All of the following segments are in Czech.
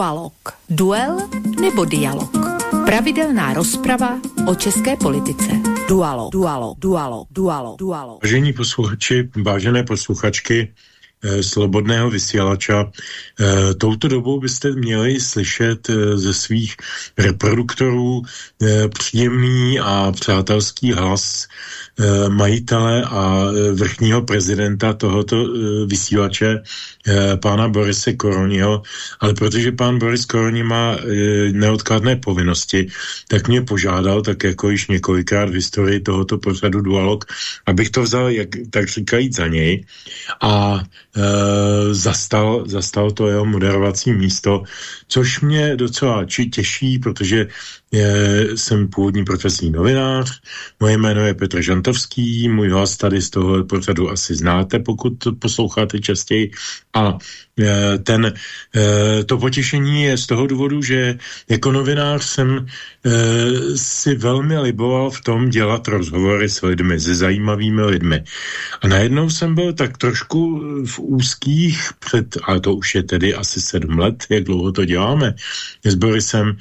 Dualog. Duel nebo dialog. Pravidelná rozprava o české politice. Dualog, dualog, dualog, dualog, dualog. Vážení posluchači, vážené posluchačky, Eh, slobodného vysílača. Eh, touto dobou byste měli slyšet eh, ze svých reproduktorů příjemný a přátelský hlas majitele a vrchního prezidenta tohoto vysílače, pána Borise Koroniho, ale protože pán Boris Koroni má neodkladné povinnosti, tak mě požádal, tak jako již několikrát v historii tohoto pořadu Dualog, abych to vzal, jak, tak říkajíc, za něj. A zastal, zastal to jeho moderovací místo, což mě docela či těší, protože je, jsem původní profesní novinář, moje jméno je Petr Žantovský, můj host tady z toho pořadu asi znáte, pokud posloucháte častěji. A ten, e, to potěšení je z toho důvodu, že jako novinář jsem e, si velmi liboval v tom dělat rozhovory s lidmi, se zajímavými lidmi. A najednou jsem byl tak trošku v úzkých před, ale to už je tedy asi sedm let, jak dlouho to děláme, s Borisem,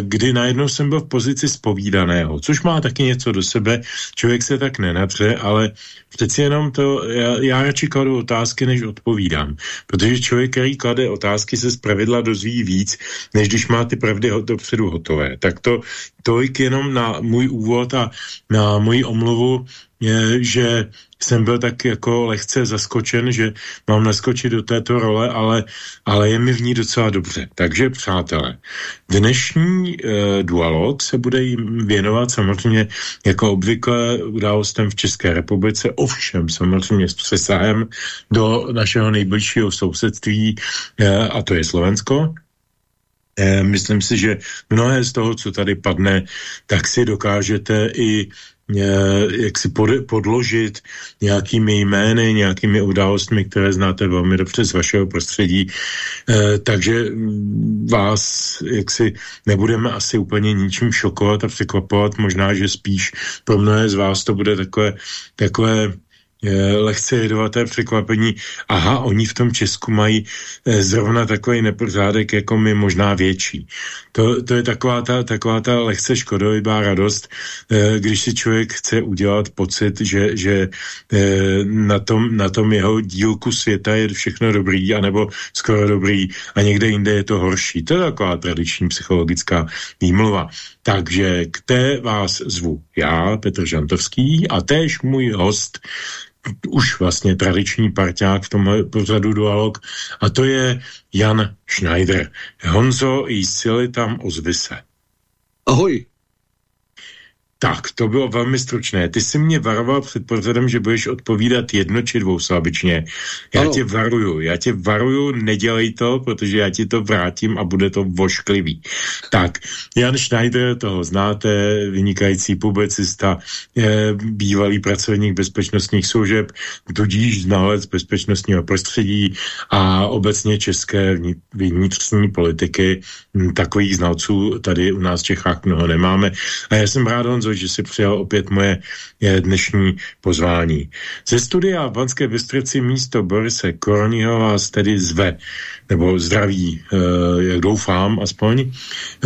kdy najednou jsem byl v pozici spovídaného, což má taky něco do sebe, člověk se tak nenapře, ale přeci jenom to, já, já radši kladu otázky, než odpovídám, protože člověk, který klade otázky, se zpravidla dozví víc, než když má ty pravdy dopředu hotové. Tak to tolik jenom na můj úvod a na moji omluvu, je, že jsem byl tak jako lehce zaskočen, že mám naskočit do této role, ale, ale je mi v ní docela dobře. Takže přátelé, dnešní e, dualog se bude jim věnovat samozřejmě jako obvykle událostem v České republice, ovšem samozřejmě s přesahem do našeho nejbližšího sousedství, e, a to je Slovensko. E, myslím si, že mnohé z toho, co tady padne, tak si dokážete i jak si pod, podložit nějakými jmény, nějakými událostmi, které znáte velmi dobře z vašeho prostředí. E, takže vás jaksi nebudeme asi úplně ničím šokovat a překvapovat, možná, že spíš pro mnohé z vás to bude takové, takové lehce jedovaté překvapení. Aha, oni v tom Česku mají eh, zrovna takový nepořádek jako my, možná větší. To, to je taková ta, taková ta lehce škodolibá radost, eh, když si člověk chce udělat pocit, že, že eh, na tom, na tom jeho dílku světa je všechno dobrý, anebo skoro dobrý a někde jinde je to horší. To je taková tradiční psychologická výmluva. Takže k té vás zvu já, Petr Žantovský, a též můj host, už vlastně tradiční parťák v tom pořadu Dualog, a to je Jan Schneider. Honzo, jí sily tam ozvy se. Ahoj. Tak, to bylo velmi stručné. Ty jsi mě varoval před pořadem, že budeš odpovídat jedno či dvouslabičně. Já ano. tě varuju, já tě varuju, nedělej to, protože já ti to vrátím a bude to vošklivý. Tak, Jan Schneider, toho znáte, vynikající publicista, bývalý pracovník bezpečnostních služeb, tudíž znalec bezpečnostního prostředí a obecně české vnitřní politiky. Takových znalců tady u nás v Čechách mnoho nemáme. A já jsem rád, Honzo, že si přijal opět moje dnešní pozvání. Ze studia v Banské Bystrici místo Borise Korního vás tedy zve, nebo zdraví, eh, jak doufám aspoň,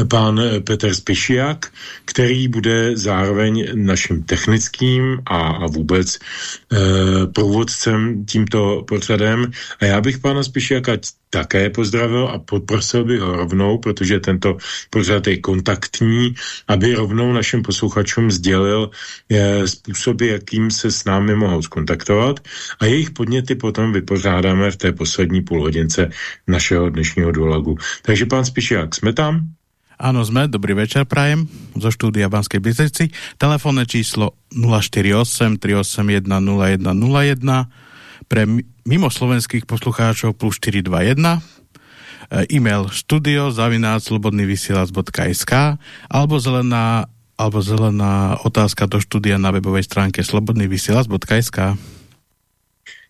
pán Petr Spišiak, který bude zároveň naším technickým a, a vůbec eh, průvodcem tímto pořadem. A já bych pána Spišiaka také pozdravil a poprosil bych ho rovnou, protože tento pořad je kontaktní, aby rovnou našim posluchačům sdělil je, způsoby, jakým se s námi mohou skontaktovat a jejich podněty potom vypořádáme v té poslední půlhodince našeho dnešního dialogu. Takže pán Spišiak, jsme tam? Áno, sme, dobrý večer, prajem, zo štúdia Banskej Bystrici. Telefónne číslo 048 381 0101 pre mimo slovenských poslucháčov plus 421 e-mail studio zavináč slobodnyvysielac.sk alebo zelená alebo zelená otázka do štúdia na webovej stránke slobodnyvysielac.sk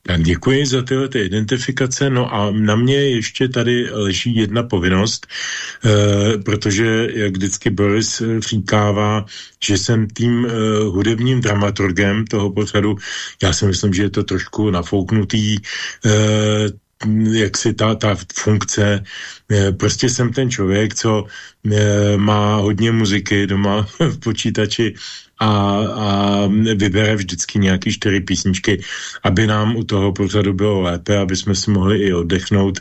tak děkuji za tyhle ty identifikace. No a na mě ještě tady leží jedna povinnost, e, protože, jak vždycky Boris říkává, že jsem tím e, hudebním dramaturgem toho pořadu. Já si myslím, že je to trošku nafouknutý. E, jak si ta, ta funkce, prostě jsem ten člověk, co má hodně muziky doma v počítači a, a vybere vždycky nějaký čtyři písničky, aby nám u toho pořadu bylo lépe, aby jsme si mohli i oddechnout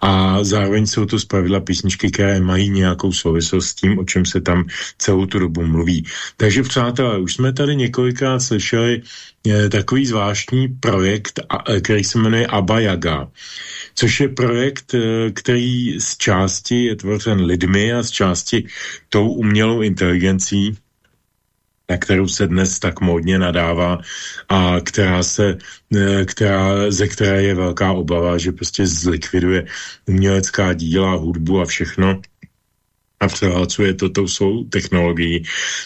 a zároveň jsou to zpravidla písničky, které mají nějakou souvislost s tím, o čem se tam celou tu dobu mluví. Takže přátelé, už jsme tady několikrát slyšeli je, takový zvláštní projekt, který se jmenuje Abba Yaga, což je projekt, e, který z části je tvořen lidmi a z části tou umělou inteligencí, na kterou se dnes tak módně nadává a která se, eh, která, ze které je velká obava, že prostě zlikviduje umělecká díla, hudbu a všechno a převálcuje to tou svou technologií.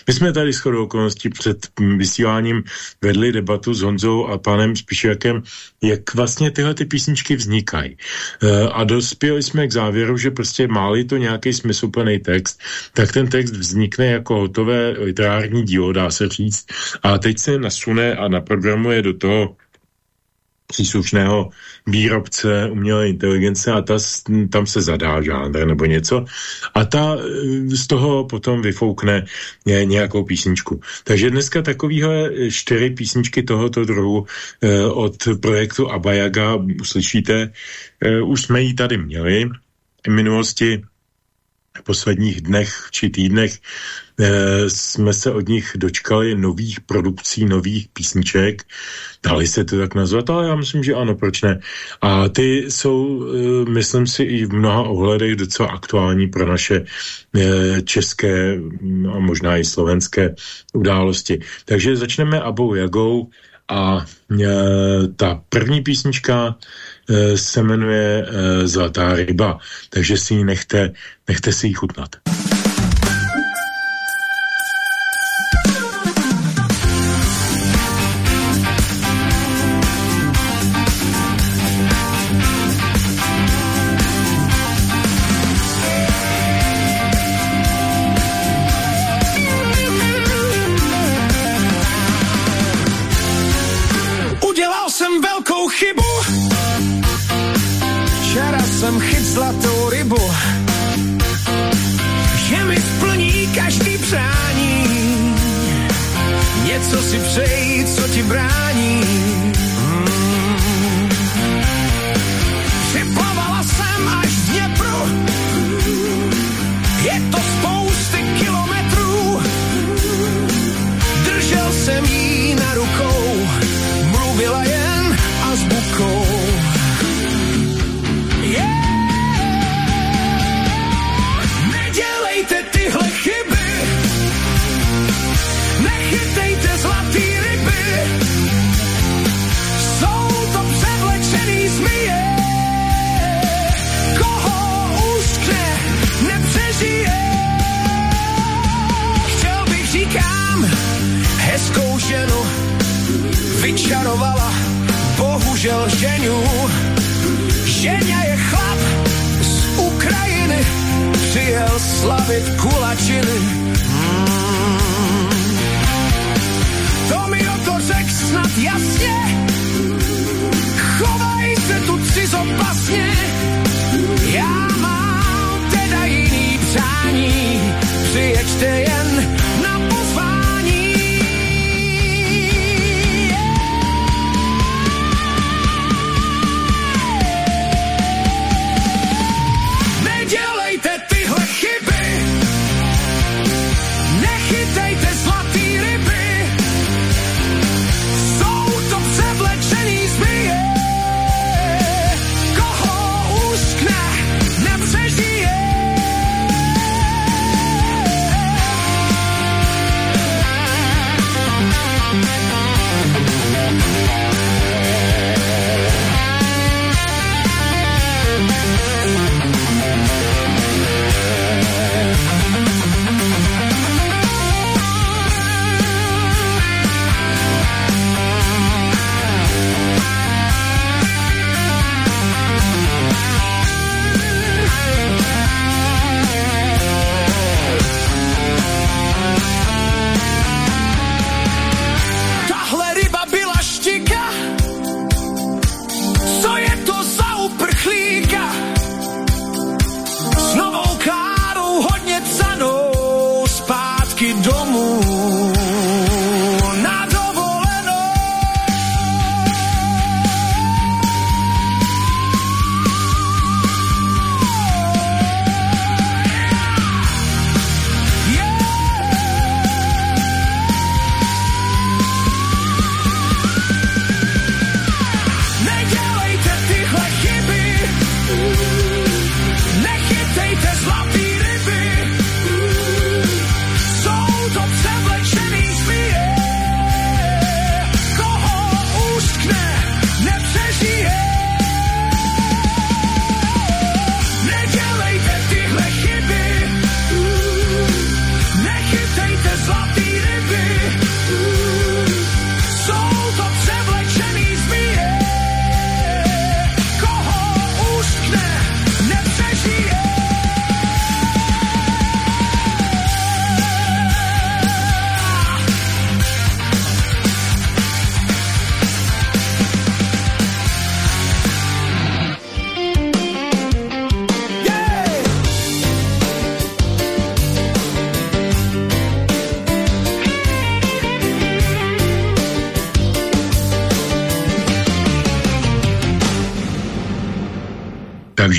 My jsme tady s chodou okolností před vysíláním vedli debatu s Honzou a panem Spišákem, jak vlastně tyhle ty písničky vznikají. E, a dospěli jsme k závěru, že prostě máli to nějaký smysluplný text, tak ten text vznikne jako hotové literární dílo, dá se říct, a teď se nasune a naprogramuje do toho příslušného výrobce umělé inteligence a ta, tam se zadá žánr nebo něco a ta eh, z toho potom vyfoukne nějakou písničku. Takže dneska takovýhle čtyři písničky tohoto druhu eh, od projektu Abayaga uslyšíte. Eh, už jsme ji tady měli v minulosti posledních dnech či týdnech jsme se od nich dočkali nových produkcí, nových písniček. Dali se to tak nazvat, ale já myslím, že ano, proč ne. A ty jsou, eh, myslím si, i v mnoha ohledech docela aktuální pro naše eh, české mm, a možná i slovenské události. Takže začneme Abou Jagou a ta první písnička se jmenuje Zlatá ryba, takže si ji nechte, nechte si ji chutnat.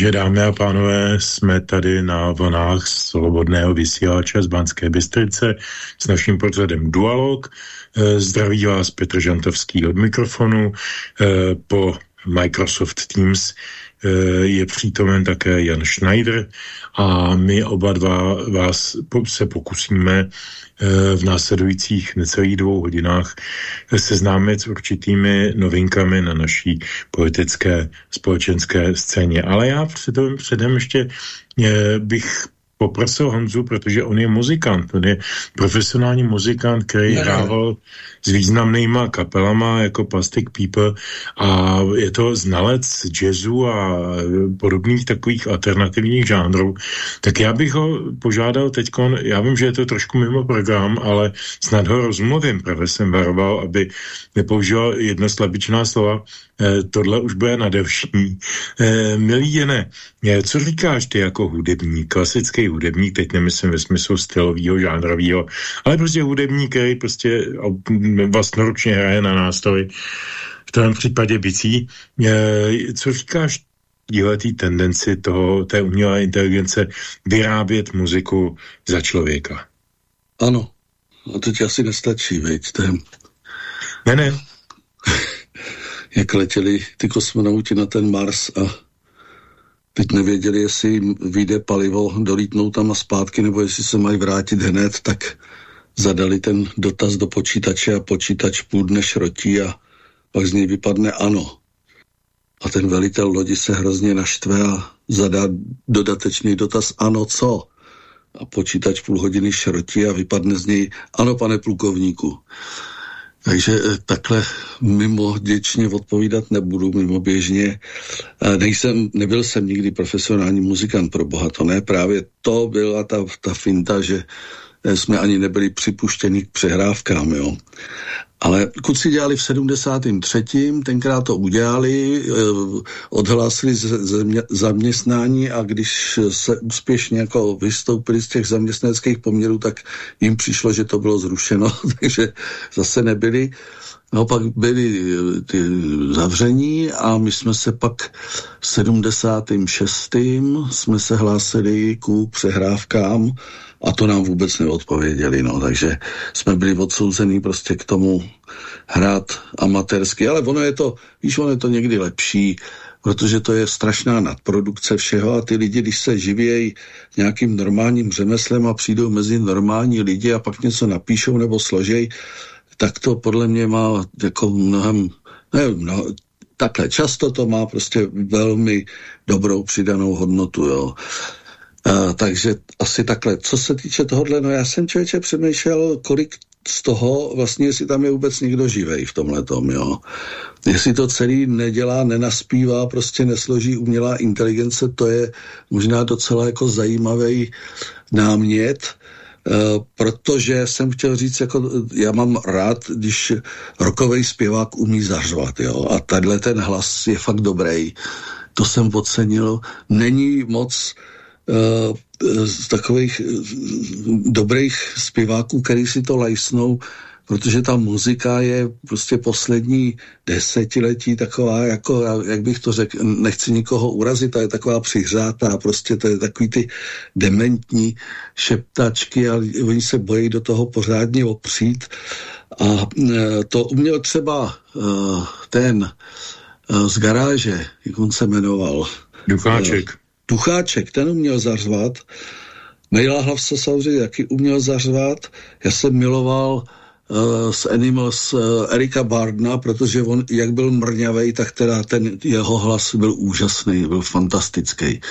Takže dámy a pánové, jsme tady na vlnách svobodného vysílače z Banské Bystrice s naším pořadem Dualog. Eh, zdraví vás Petr Žantovský od mikrofonu. Eh, po Microsoft Teams eh, je přítomen také Jan Schneider a my oba dva vás se pokusíme v následujících necelých dvou hodinách seznámit s určitými novinkami na naší politické společenské scéně. Ale já předem, předem ještě bych poprosil Honzu, protože on je muzikant, on je profesionální muzikant, který ne, hrával s významnýma kapelama jako Plastic People. A je to znalec jazzu a podobných takových alternativních žánrů. Tak já bych ho požádal teď, já vím, že je to trošku mimo program, ale snad ho rozmluvím, právě jsem varoval, aby nepoužíval slabičná slova, tohle už bude na delší. Eh, milý Jene, eh, co říkáš ty jako hudebník, klasický hudebník, teď nemyslím ve smyslu stylového, žánrového, ale prostě hudebník, který prostě vlastnoručně hraje na nástroj, v tom případě bicí. Co říkáš té tendenci toho, té umělé inteligence vyrábět muziku za člověka? Ano, a to ti asi nestačí, veď? To je... Ne, ne. jak letěli ty kosmonauti na ten Mars a teď nevěděli, jestli jim vyjde palivo, dolítnou tam a zpátky, nebo jestli se mají vrátit hned, tak zadali ten dotaz do počítače a počítač půl dne šrotí a pak z něj vypadne ano. A ten velitel lodi se hrozně naštve a zadá dodatečný dotaz ano co? A počítač půl hodiny šrotí a vypadne z něj ano pane plukovníku. Takže eh, takhle mimo děčně odpovídat nebudu, mimo běžně. Nejsem, nebyl jsem nikdy profesionální muzikant pro boha, to ne, právě to byla ta, ta finta, že eh, jsme ani nebyli připuštěni k přehrávkám, jo. Ale kluci dělali v 73. tenkrát to udělali, eh, odhlásili zaměstnání a když se úspěšně jako vystoupili z těch zaměstnaneckých poměrů, tak jim přišlo, že to bylo zrušeno, takže zase nebyli. No pak byli eh, ty zavření a my jsme se pak v 76. jsme se hlásili ku přehrávkám a to nám vůbec neodpověděli, no, takže jsme byli odsouzení prostě k tomu hrát amatérsky, ale ono je to, víš, ono je to někdy lepší, protože to je strašná nadprodukce všeho a ty lidi, když se živějí nějakým normálním řemeslem a přijdou mezi normální lidi a pak něco napíšou nebo složej, tak to podle mě má jako mnohem, ne, no, takhle často to má prostě velmi dobrou přidanou hodnotu, jo. Uh, takže asi takhle. Co se týče tohohle, no já jsem člověče přemýšlel, kolik z toho vlastně, jestli tam je vůbec někdo živej v tomhle tom, jo. Jestli to celý nedělá, nenaspívá, prostě nesloží umělá inteligence, to je možná docela jako zajímavý námět, Uh, protože jsem chtěl říct, jako já mám rád, když rokový zpěvák umí zařvat, jo, a tenhle ten hlas je fakt dobrý. To jsem ocenil. Není moc uh, z takových eh, dobrých zpěváků, který si to lajsnou, protože ta muzika je prostě poslední desetiletí taková, jako, jak bych to řekl, nechci nikoho urazit, a je taková přihřátá, prostě to je takový ty dementní šeptačky a oni se bojí do toho pořádně opřít. A eh, to uměl třeba ten z garáže, jak on se jmenoval. Ducháček. Tucháček, ten uměl zařvat, Nejla Hlavce samozřejmě taky uměl zařvat, já jsem miloval uh, z Animals uh, Erika Bardna, protože on, jak byl mrňavej, tak teda ten jeho hlas byl úžasný, byl fantastický.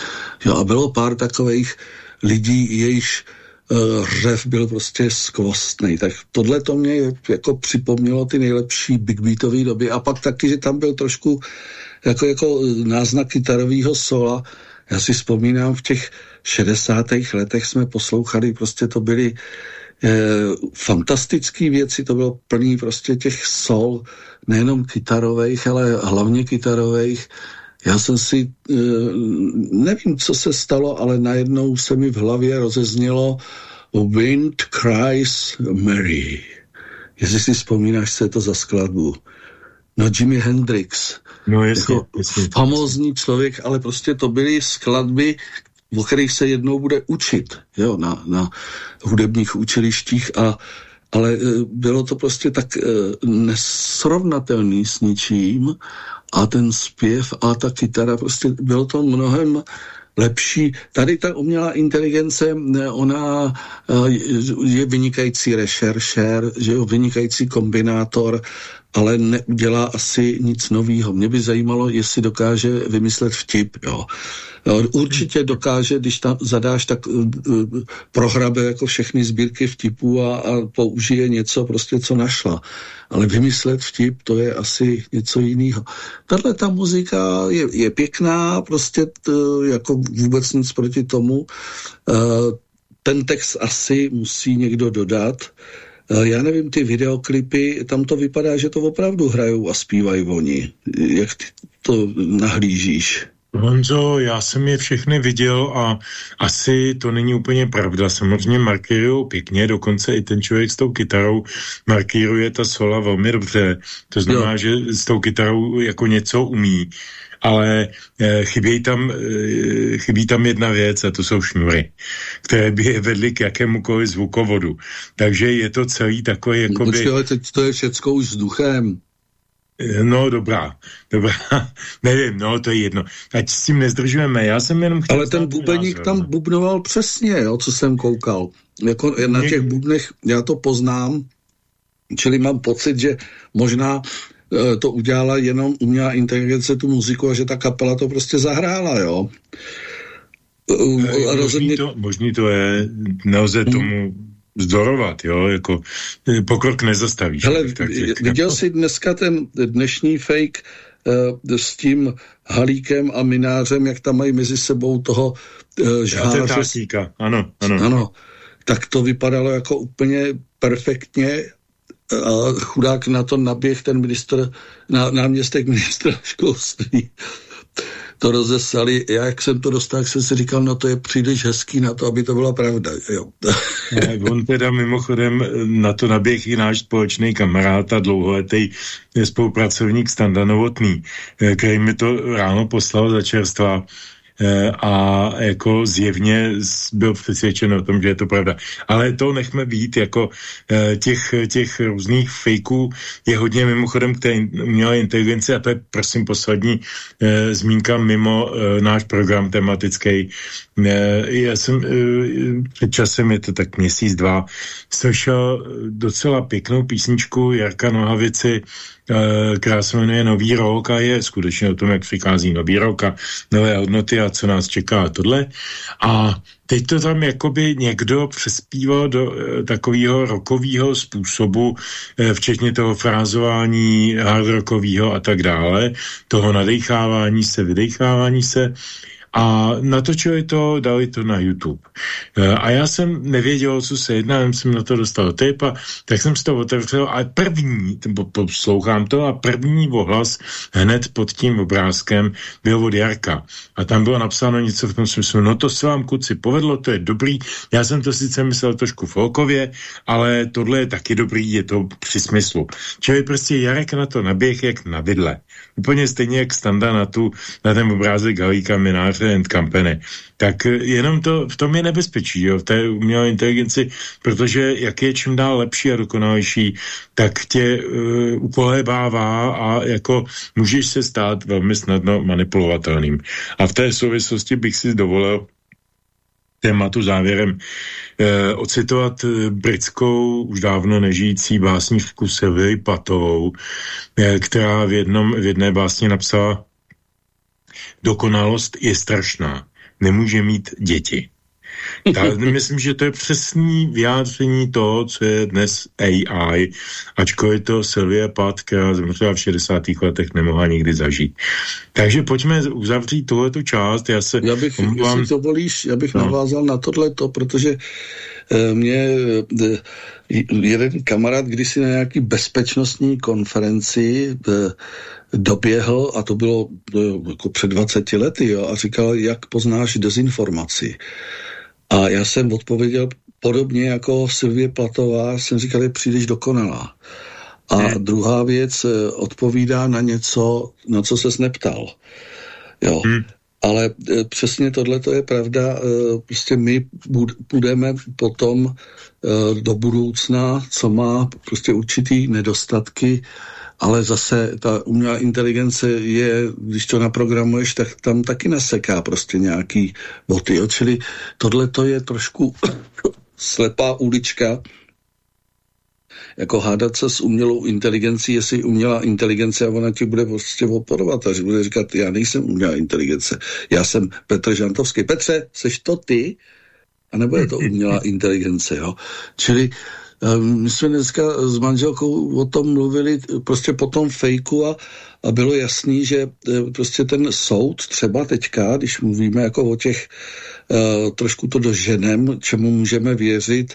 Jo, a bylo pár takových lidí, jejichž uh, řev byl prostě skvostný. Tak tohle to mě jako připomnělo ty nejlepší big beatové doby. A pak taky, že tam byl trošku jako, jako náznak kytarového sola, já si vzpomínám, v těch 60. letech jsme poslouchali, prostě to byly e, fantastické věci, to bylo plný prostě těch sol, nejenom kytarových, ale hlavně kytarových. Já jsem si, e, nevím, co se stalo, ale najednou se mi v hlavě rozeznělo Wind Cries Mary. Jestli si vzpomínáš, co je to za skladbu. No Jimi Hendrix. No jasně, jako jasně. Famózní člověk, ale prostě to byly skladby, o kterých se jednou bude učit jo, na, na hudebních učilištích a ale e, bylo to prostě tak e, nesrovnatelný s ničím a ten zpěv a ta kytara, prostě bylo to mnohem lepší. Tady ta umělá inteligence, ona e, je vynikající rešeršér, že jo, vynikající kombinátor, ale neudělá asi nic nového. Mě by zajímalo, jestli dokáže vymyslet vtip, jo. Určitě dokáže, když tam zadáš, tak uh, prohrabe jako všechny sbírky vtipů a, a použije něco prostě, co našla. Ale vymyslet vtip, to je asi něco jiného. Tahle ta muzika je, je pěkná, prostě t, jako vůbec nic proti tomu. Uh, ten text asi musí někdo dodat. Uh, já nevím, ty videoklipy, tam to vypadá, že to opravdu hrajou a zpívají oni. Jak ty to nahlížíš? Honzo, já jsem je všechny viděl a asi to není úplně pravda. Samozřejmě markýrují pěkně, dokonce i ten člověk s tou kytarou markýruje ta sola velmi dobře. To znamená, jo. že s tou kytarou jako něco umí. Ale e, chybí, tam, e, chybí tam jedna věc a to jsou šňury, které by je vedly k jakémukoliv zvukovodu. Takže je to celý takový jako by... Počkej, ale teď to je všecko už vzduchem. No dobrá, dobrá, nevím, no to je jedno. Ať s tím nezdržujeme, já jsem jenom chtěl... Ale ten bubeník tam bubnoval přesně, jo, co jsem koukal. Jako na těch bubnech, já to poznám, čili mám pocit, že možná to udělala jenom umělá inteligence tu muziku a že ta kapela to prostě zahrála, jo. E, e, možný, to, možný to je, nelze hmm. tomu zdorovat, jo, jako pokrok nezastavíš. Hele, viděl jsi dneska ten dnešní fake uh, s tím Halíkem a Minářem, jak tam mají mezi sebou toho uh, žháře. ano, ano. Ano, tak to vypadalo jako úplně perfektně a chudák na to naběh ten ministr, ná, náměstek ministra školství to rozesali. Já, jak jsem to dostal, jak jsem si říkal, no to je příliš hezký na to, aby to byla pravda. Jo. on teda mimochodem na to naběh i náš společný kamarád a dlouholetý spolupracovník Standa Novotný, eh, který mi to ráno poslal za čerstva Eh, a jako zjevně byl přesvědčen o tom, že je to pravda. Ale to nechme být, jako eh, těch, těch různých fejků je hodně mimochodem k té umělé inteligenci a to je prosím poslední eh, zmínka mimo náš program tematický. Já jsem před časem, je to tak měsíc, dva, slyšel docela pěknou písničku Jarka Nohavici Eh, která se jmenuje Nový rok a je skutečně o tom, jak přichází nový rok a nové hodnoty a co nás čeká a tohle. A teď to tam jakoby někdo přespíval do e, takového rokového způsobu, e, včetně toho frázování hardrockového a tak dále, toho nadechávání se, vydechávání se. A natočili to, dali to na YouTube. E, a já jsem nevěděl, co se jedná, jsem na to dostal tip a tak jsem si to otevřel a první, poslouchám to a první ohlas hned pod tím obrázkem byl od Jarka. A tam bylo napsáno něco v tom smyslu, no to se vám kuci povedlo, to je dobrý. Já jsem to sice myslel trošku folkově, ale tohle je taky dobrý, je to při smyslu. Čili prostě Jarek na to naběh jak na vidle. Úplně stejně jak Standa na, tu, na ten obrázek Halíka Mináře and Company. Tak eh, jenom to, v tom je nebezpečí, jo, v té umělé inteligenci, protože jak je čím dál lepší a dokonalejší, tak tě uh, ukolébává a jako můžeš se stát velmi snadno manipulovatelným. A v té souvislosti bych si dovolil tématu závěrem eh, ocitovat eh, britskou, už dávno nežijící básnířku Sylvie Patovou, eh, která v, jednom, v jedné básni napsala Dokonalost je strašná, nemůže mít děti. Tak myslím, že to je přesný vyjádření toho, co je dnes AI, ačkoliv to Sylvie Pat, která zemřela v 60. letech, nemohla nikdy zažít. Takže pojďme uzavřít tuhletu část. Já se já bych, omluvám... jestli to volíš, já bych no. navázal na tohleto, protože e, mě e, jeden kamarád kdysi na nějaký bezpečnostní konferenci e, doběhl, a to bylo jako před 20 lety, jo, a říkal, jak poznáš dezinformaci. A já jsem odpověděl podobně jako Silvie Platová, jsem říkal, je příliš dokonalá. A hmm. druhá věc eh, odpovídá na něco, na co ses neptal. Jo. Hmm. Ale e, přesně tohle to je pravda. E, prostě my budeme potom do budoucna, co má prostě určitý nedostatky, ale zase ta umělá inteligence je, když to naprogramuješ, tak tam taky naseká prostě nějaký boty. Čili tohle to je trošku slepá ulička, jako hádat se s umělou inteligencí, jestli umělá inteligence a ona ti bude prostě oporovat a že bude říkat, já nejsem umělá inteligence, já jsem Petr Žantovský. Petře, seš to ty? A nebo je to umělá inteligence, jo? Čili um, my jsme dneska s manželkou o tom mluvili prostě po tom fejku a, a bylo jasný, že e, prostě ten soud třeba teďka, když mluvíme jako o těch uh, trošku to doženem, čemu můžeme věřit,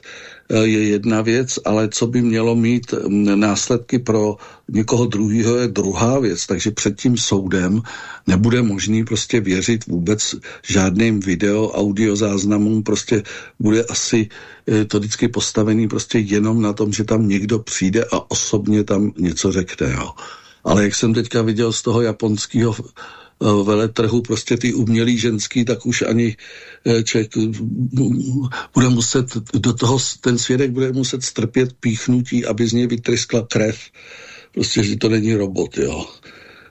je jedna věc, ale co by mělo mít mm, následky pro někoho druhého je druhá věc. Takže před tím soudem nebude možný prostě věřit vůbec žádným video, audio záznamům, prostě bude asi eh, to vždycky postavený prostě jenom na tom, že tam někdo přijde a osobně tam něco řekne. Jo. Ale jak jsem teďka viděl z toho japonského Eh, veletrhu prostě ty umělý ženský, tak už ani eh, člověk eh, bude muset, do toho ten svědek bude muset strpět píchnutí, aby z něj vytryskla krev. Prostě, že to není robot, jo.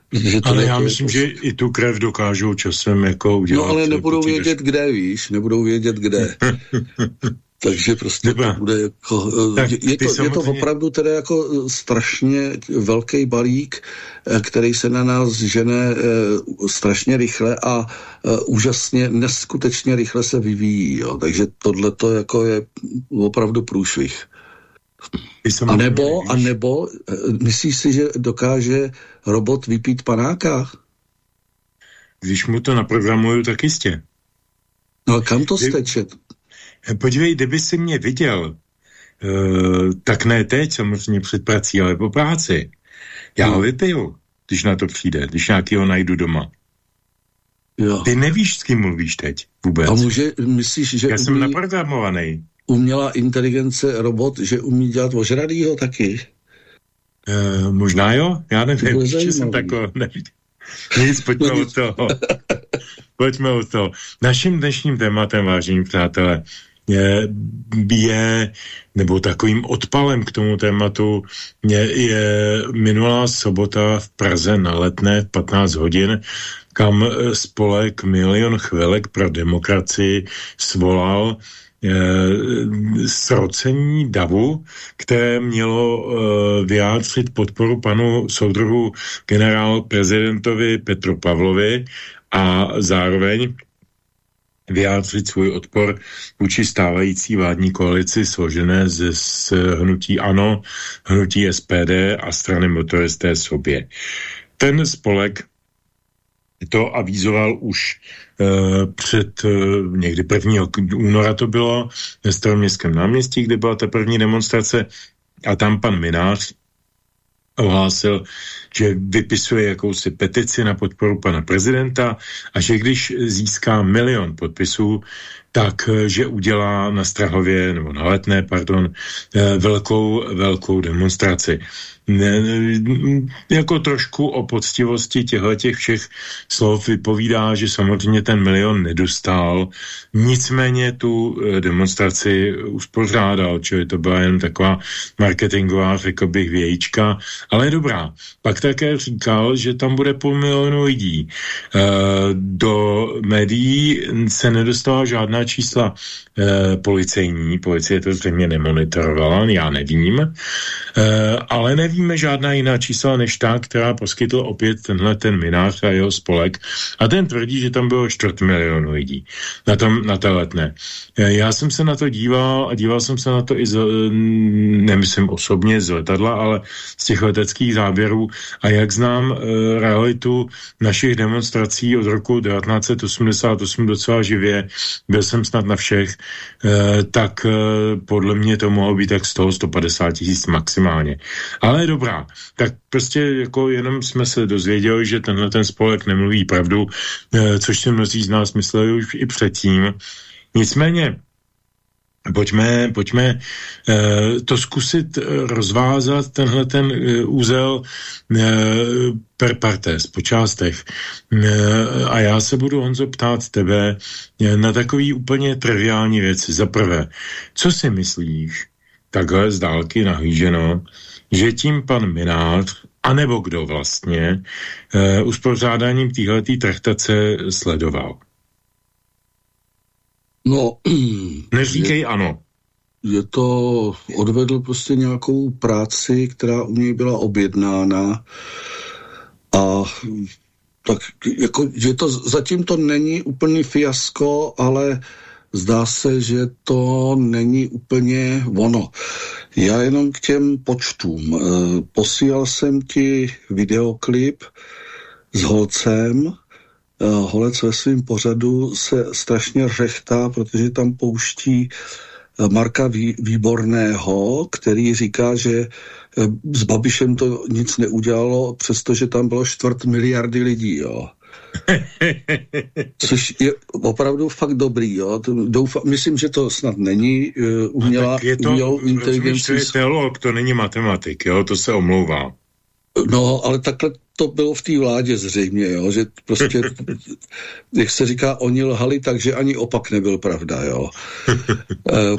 Protože to ale já myslím, že i tu krev dokážou časem jako udělat. No ale nebudou vědět, kde, víš, nebudou vědět, kde. Takže prostě Dobre. to bude jako, eh, tak je, to, samozřejmě... je to opravdu teda jako eh, strašně velký balík, eh, který se na nás žene strašně rychle a úžasně, neskutečně rychle se vyvíjí. Jo. Takže tohle to jako je opravdu průšvih. A nebo, a nebo, myslíš si, že dokáže robot vypít panáka? Když mu to naprogramuju, tak jistě. No a kam to steče? Podívej, kdyby si mě viděl, uh, tak ne teď, samozřejmě před prací, ale po práci. Já no. ho vypiju, když na to přijde, když nějakýho najdu doma. Jo. Ty nevíš, s kým mluvíš teď vůbec. A může, myslíš, že... Já umí, jsem naprogramovaný. Umělá inteligence, robot, že umí dělat ožradýho taky? Uh, možná jo, já nevím, že jsem takový, nevím. Nic, pojďme od toho. pojďme od toho. Naším dnešním tématem, vážení přátelé, je, nebo takovým odpalem k tomu tématu je, je minulá sobota v Praze na letné v 15 hodin, kam spolek Milion chvilek pro demokracii svolal e, srocení davu, které mělo e, vyjádřit podporu panu soudruhu generálu prezidentovi Petru Pavlovi a zároveň vyjádřit svůj odpor vůči stávající vládní koalici složené ze z hnutí ANO, hnutí SPD a strany motoristé sobě. Ten spolek to avízoval už uh, před uh, někdy 1. února to bylo ve staroměstském náměstí, kde byla ta první demonstrace a tam pan Minář ohlásil, že vypisuje jakousi petici na podporu pana prezidenta a že když získá milion podpisů, tak že udělá na Strahově, nebo na Letné, pardon, eh, velkou, velkou demonstraci ne, jako trošku o poctivosti těchto těch všech slov vypovídá, že samozřejmě ten milion nedostal, nicméně tu eh, demonstraci uspořádal, čili to byla jen taková marketingová, řekl bych, vějíčka, ale dobrá. Pak také říkal, že tam bude půl milionu lidí. E, do médií se nedostala žádná čísla e, policejní, policie to zřejmě nemonitorovala, já nevím, e, ale nevím, nevíme žádná jiná čísla než ta, která poskytl opět tenhle ten minář a jeho spolek. A ten tvrdí, že tam bylo čtvrt milionu lidí na, tom, na té letné. E, já jsem se na to díval a díval jsem se na to i, z, nemyslím osobně z letadla, ale z těch leteckých záběrů a jak znám e, realitu našich demonstrací od roku 1988 docela živě, byl jsem snad na všech, e, tak e, podle mě to mohlo být tak 100-150 tisíc maximálně. Ale dobrá. Tak prostě jako jenom jsme se dozvěděli, že tenhle ten spolek nemluví pravdu, eh, což si mnozí z nás mysleli už i předtím. Nicméně Pojďme, pojďme eh, to zkusit rozvázat, tenhle ten eh, úzel eh, per partes, po částech. Eh, a já se budu, Honzo, ptát tebe eh, na takový úplně triviální věci. Za prvé, co si myslíš, takhle z dálky nahlíženo, že tím pan Minář, anebo kdo vlastně, eh, uspořádáním téhletý traktace sledoval? No, Neříkej je, ano. Je to, odvedl prostě nějakou práci, která u něj byla objednána a tak jako, že to zatím to není úplný fiasko, ale zdá se, že to není úplně ono. Já jenom k těm počtům. Eh, posílal jsem ti videoklip s holcem, Eh, Holec ve svém pořadu se strašně řechtá, protože tam pouští eh, Marka Výborného, který říká, že s Babišem to nic neudělalo, přestože tam bylo čtvrt miliardy lidí, jo. Což je opravdu fakt dobrý, jo. Doufám, myslím, že to snad není uh, umělá, no, je to, umělou inteligenci. To je teolog, to není matematik, jo, to se omlouvá. No, ale takhle to bylo v té vládě zřejmě, jo, že prostě, jak se říká, oni lhali, takže ani opak nebyl pravda, jo. Eh,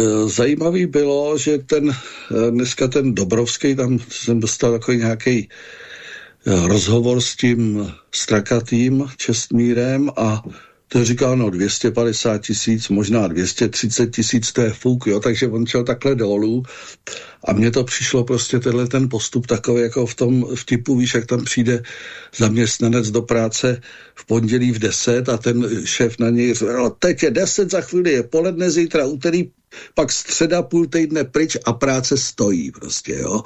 eh, zajímavý bylo, že ten, eh, dneska ten Dobrovský, tam jsem dostal takový nějaký rozhovor s tím Strakatým Čestmírem a to říkal, no 250 tisíc, možná 230 tisíc, to je fuk, jo, takže on šel takhle dolů a mně to přišlo prostě tenhle ten postup takový jako v tom vtipu, víš, jak tam přijde zaměstnanec do práce v pondělí v 10 a ten šéf na něj říká, no, teď je 10, za chvíli je poledne, zítra úterý, pak středa půl týdne pryč a práce stojí prostě, jo.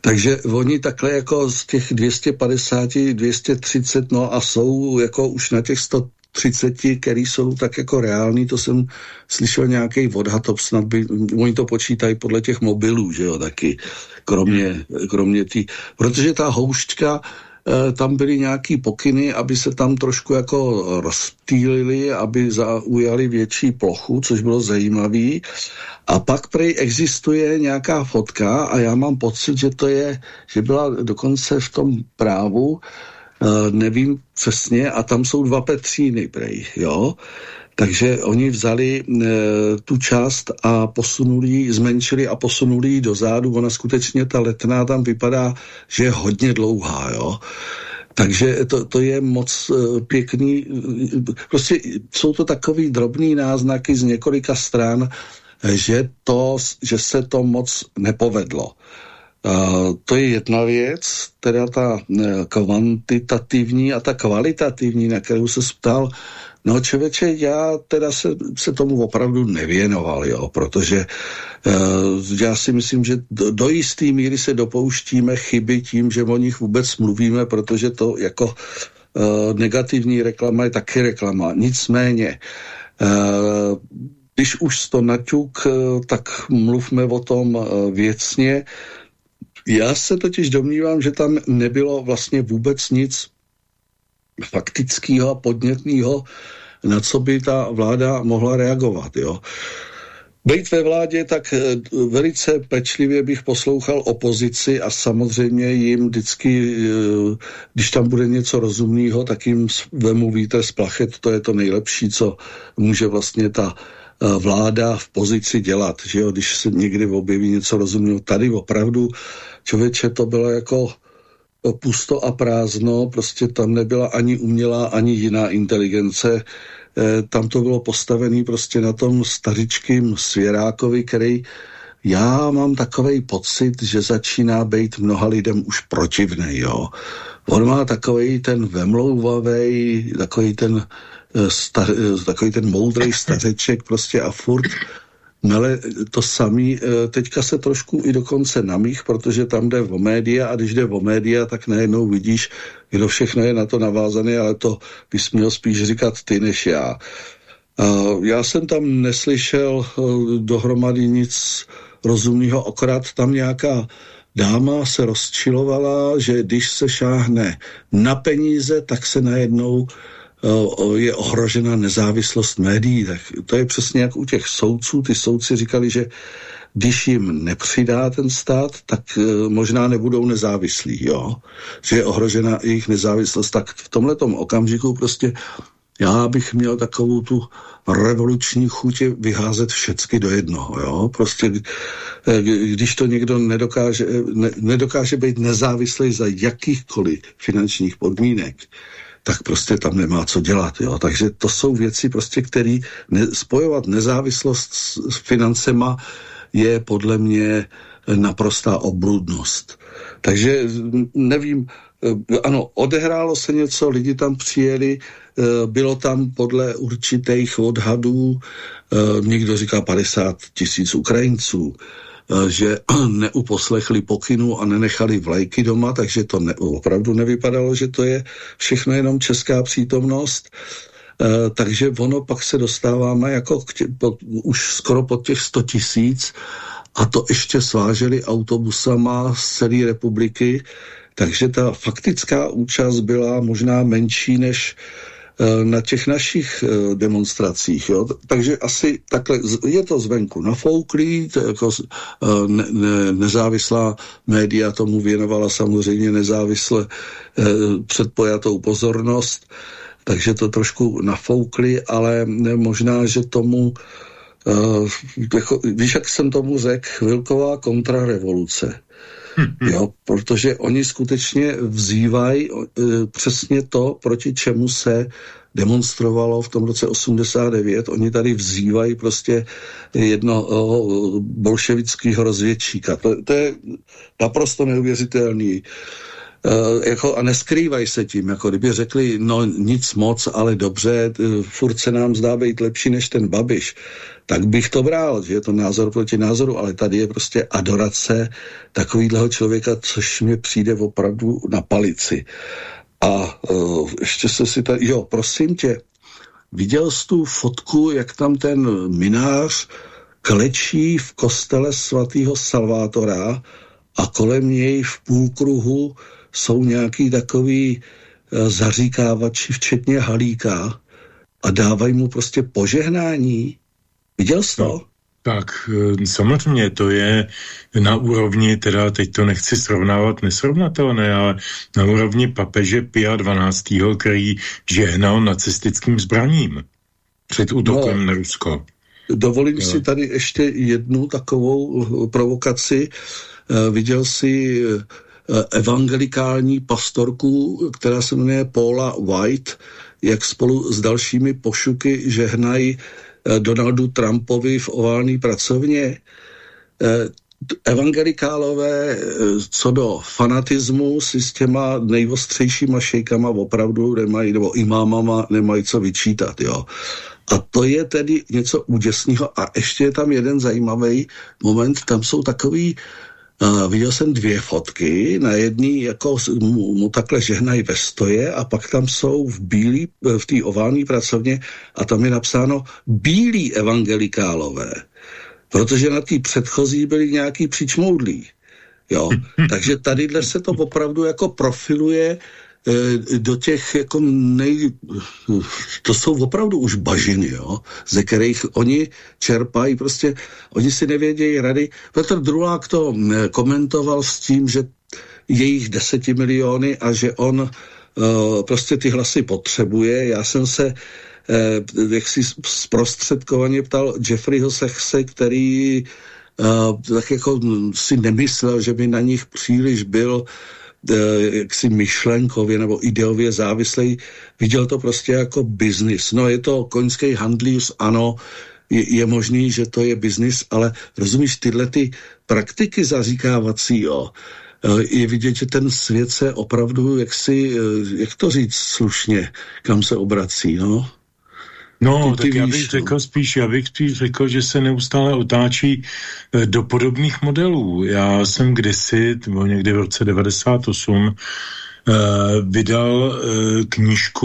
Takže oni takhle jako z těch 250, 230, no a jsou jako už na těch 100 30, který jsou tak jako reální, to jsem slyšel nějaký odhad, snad by, oni to počítají podle těch mobilů, že jo, taky, kromě, kromě tý, protože ta houšťka, eh, tam byly nějaký pokyny, aby se tam trošku jako rozptýlili, aby zaujali větší plochu, což bylo zajímavý. A pak prej existuje nějaká fotka a já mám pocit, že to je, že byla dokonce v tom právu, nevím přesně, a tam jsou dva Petříny, prej, jo. Takže oni vzali e, tu část a posunuli zmenšili a posunuli ji dozadu. Ona skutečně, ta letná tam vypadá, že je hodně dlouhá, jo. Takže to, to je moc e, pěkný, prostě jsou to takový drobný náznaky z několika stran, že, to, že se to moc nepovedlo. Uh, to je jedna věc, teda ta uh, kvantitativní a ta kvalitativní, na kterou se ptal. No člověče, já teda se, se tomu opravdu nevěnoval, jo, protože uh, já si myslím, že do, do jisté míry se dopouštíme chyby tím, že o nich vůbec mluvíme, protože to jako uh, negativní reklama je taky reklama. Nicméně, uh, když už to naťuk, uh, tak mluvme o tom uh, věcně, já se totiž domnívám, že tam nebylo vlastně vůbec nic faktického a podnětného, na co by ta vláda mohla reagovat. Jo. Být ve vládě, tak eh, velice pečlivě bych poslouchal opozici a samozřejmě jim vždycky, eh, když tam bude něco rozumného, tak jim vemu vítr z plachet, to je to nejlepší, co může vlastně ta eh, vláda v pozici dělat, že jo, když se někdy objeví něco rozumného. Tady opravdu člověče to bylo jako pusto a prázdno, prostě tam nebyla ani umělá, ani jiná inteligence. E, tam to bylo postavené prostě na tom staričkým svěrákovi, který já mám takový pocit, že začíná být mnoha lidem už protivný, jo. On má takový ten vemlouvavý, takový ten, e, star, e, takový ten moudrý stařeček prostě a furt ale to samý, eh, teďka se trošku i dokonce namích, protože tam jde o média a když jde o média, tak najednou vidíš, kdo všechno je na to navázaný, ale to bys měl spíš říkat ty než já. Já jsem tam neslyšel eh, dohromady nic rozumného, akorát tam nějaká dáma se rozčilovala, že když se šáhne na peníze, tak se najednou je ohrožena nezávislost médií. Tak to je přesně jak u těch soudců. Ty soudci říkali, že když jim nepřidá ten stát, tak e, možná nebudou nezávislí, jo? že je ohrožena jejich nezávislost. Tak v tomhle okamžiku prostě já bych měl takovou tu revoluční chutě vyházet všecky do jednoho. Jo? Prostě e, když to někdo nedokáže, ne, nedokáže být nezávislý za jakýchkoliv finančních podmínek, tak prostě tam nemá co dělat. Jo? Takže to jsou věci, prostě, které ne, spojovat nezávislost s, s financema je podle mě naprostá obludnost. Takže nevím, eh, ano, odehrálo se něco, lidi tam přijeli, eh, bylo tam podle určitých odhadů, eh, někdo říká 50 tisíc Ukrajinců, že neuposlechli pokynu a nenechali vlajky doma, takže to ne, opravdu nevypadalo, že to je všechno jenom česká přítomnost. Uh, takže ono pak se dostáváme jako tě, po, už skoro pod těch 100 tisíc a to ještě sváželi autobusama z celé republiky, takže ta faktická účast byla možná menší než na těch našich uh, demonstracích. Jo? Takže asi takhle, je to zvenku nafouklý, to jako ne, ne, nezávislá média tomu věnovala samozřejmě nezávisle předpojatou pozornost, takže to trošku nafoukli, ale možná, že tomu, uh, jako, víš, jak jsem tomu řekl, chvilková kontrarevoluce. Hmm. Jo, protože oni skutečně vzývají uh, přesně to, proti čemu se demonstrovalo v tom roce 89. Oni tady vzývají prostě jednoho bolševického rozvědčíka. To, to je naprosto neuvěřitelný. Uh, jako, a neskrývají se tím, jako kdyby řekli, no nic moc, ale dobře, furt se nám zdá být lepší než ten Babiš, tak bych to bral, že je to názor proti názoru, ale tady je prostě adorace takovýhleho člověka, což mi přijde opravdu na palici. A uh, ještě se si tady, jo, prosím tě, viděl jsi tu fotku, jak tam ten minář klečí v kostele svatého Salvátora a kolem něj v půlkruhu jsou nějaký takový eh, zaříkávači, včetně Halíka, a dávají mu prostě požehnání. Viděl jsi to? No, tak eh, samozřejmě to je na úrovni, teda teď to nechci srovnávat nesrovnatelné, ale na úrovni papeže Pia 12., který žehnal nacistickým zbraním před útokem no, na Rusko. Dovolím jo. si tady ještě jednu takovou eh, provokaci. Viděl si Eh, evangelikální pastorku, která se jmenuje Paula White, jak spolu s dalšími pošuky žehnají eh, Donaldu Trumpovi v oválné pracovně. Eh, evangelikálové co do fanatismu si s těma nejvostřejšíma šejkama opravdu nemají, nebo imámama nemají co vyčítat, jo. A to je tedy něco úděsného. A ještě je tam jeden zajímavý moment, tam jsou takový Uh, viděl jsem dvě fotky, na jedný jako mu, mu takhle žehnají ve stoje a pak tam jsou v bílý, v té oválné pracovně a tam je napsáno bílí evangelikálové, protože na té předchozí byli nějaký přičmoudlí. Jo? Takže tadyhle se to opravdu jako profiluje Eh, do těch jako nej... To jsou opravdu už bažiny, jo, ze kterých oni čerpají prostě, oni si nevědějí rady. Petr Drulák to eh, komentoval s tím, že jejich deseti miliony a že on uh, prostě ty hlasy potřebuje. Já jsem se jak si zprostředkovaně ptal Jeffreyho Sechse, který tak jako si nemyslel, že by na nich příliš byl Eh, jaksi myšlenkově nebo ideově závislý, viděl to prostě jako biznis. No je to koňský handlíř, ano, je, je možný, že to je biznis, ale rozumíš, tyhle ty praktiky zaříkávací, jo, eh, je vidět, že ten svět se opravdu, jak si, eh, jak to říct slušně, kam se obrací, no. No, ty, ty tak já bych řekl spíš, já bych spíš řekl, že se neustále otáčí e, do podobných modelů. Já jsem kdysi, nebo někdy v roce 98, Uh, e, vydal uh, knížku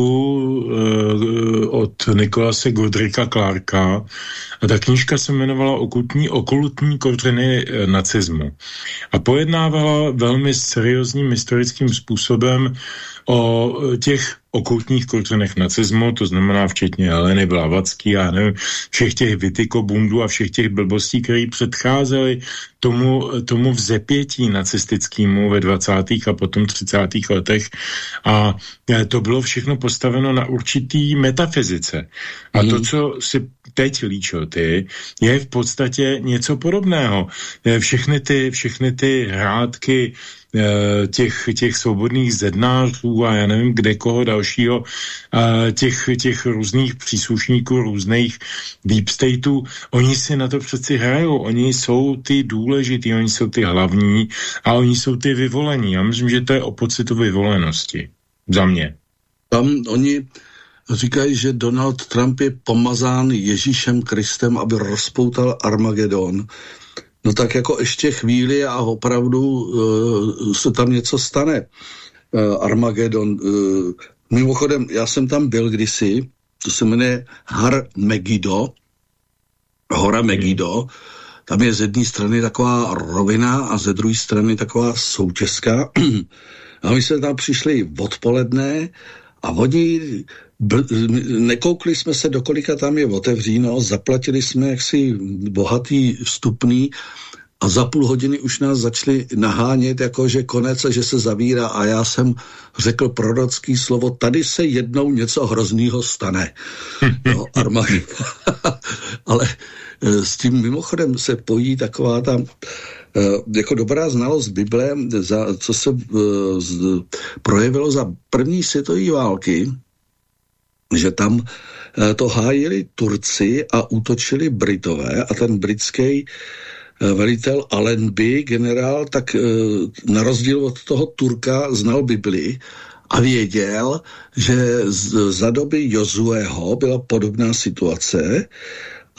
od Nikolase Godrika Clarka a ta knížka se jmenovala Okultní, okultní kořeny nacismu a pojednávala velmi seriózním historickým způsobem o těch okultních kořenech nacismu, to znamená včetně Heleny Blavacký a nevím, všech těch Vitykobundů a všech těch blbostí, které předcházely tomu, tomu vzepětí nacistickému ve 20. a potom 30. letech a e, to bylo všechno postaveno na určitý metafyzice. A to, co si teď líčil ty, je v podstatě něco podobného. E, všechny ty, všechny ty hrádky, Eh, těch, těch svobodných zednářů a já nevím kde koho dalšího, těch, těch různých příslušníků, různých deep stateů, oni si na to přeci hrajou, oni jsou ty důležitý, oni jsou ty hlavní a oni jsou ty vyvolení. Já myslím, že to je o pocitu vyvolenosti. Za mě. Tam oni říkají, že Donald Trump je pomazán Ježíšem Kristem, aby rozpoutal Armagedon. No tak jako ještě chvíli a opravdu uh, se tam něco stane. Uh, Armagedon. Uh, mimochodem, já jsem tam byl kdysi, to se jmenuje Har Megido, hora Megido, tam je z jedné strany taková rovina a ze druhé strany taková soutězka. A my jsme tam přišli odpoledne a oni nekoukli jsme se, dokolika tam je otevříno, zaplatili jsme jaksi bohatý vstupný a za půl hodiny už nás začali nahánět, jako že konec a že se zavírá a já jsem řekl prorocký slovo, tady se jednou něco hroznýho stane. No. Ale e, s tím mimochodem se pojí taková ta e, jako dobrá znalost Bible, za, co se uh, z, projevilo za první světové války, že tam uh, to hájili Turci a útočili Britové a ten britský uh, velitel Allenby, generál, tak na rozdíl od toho Turka znal Bibli a věděl, že za doby Jozueho byla podobná situace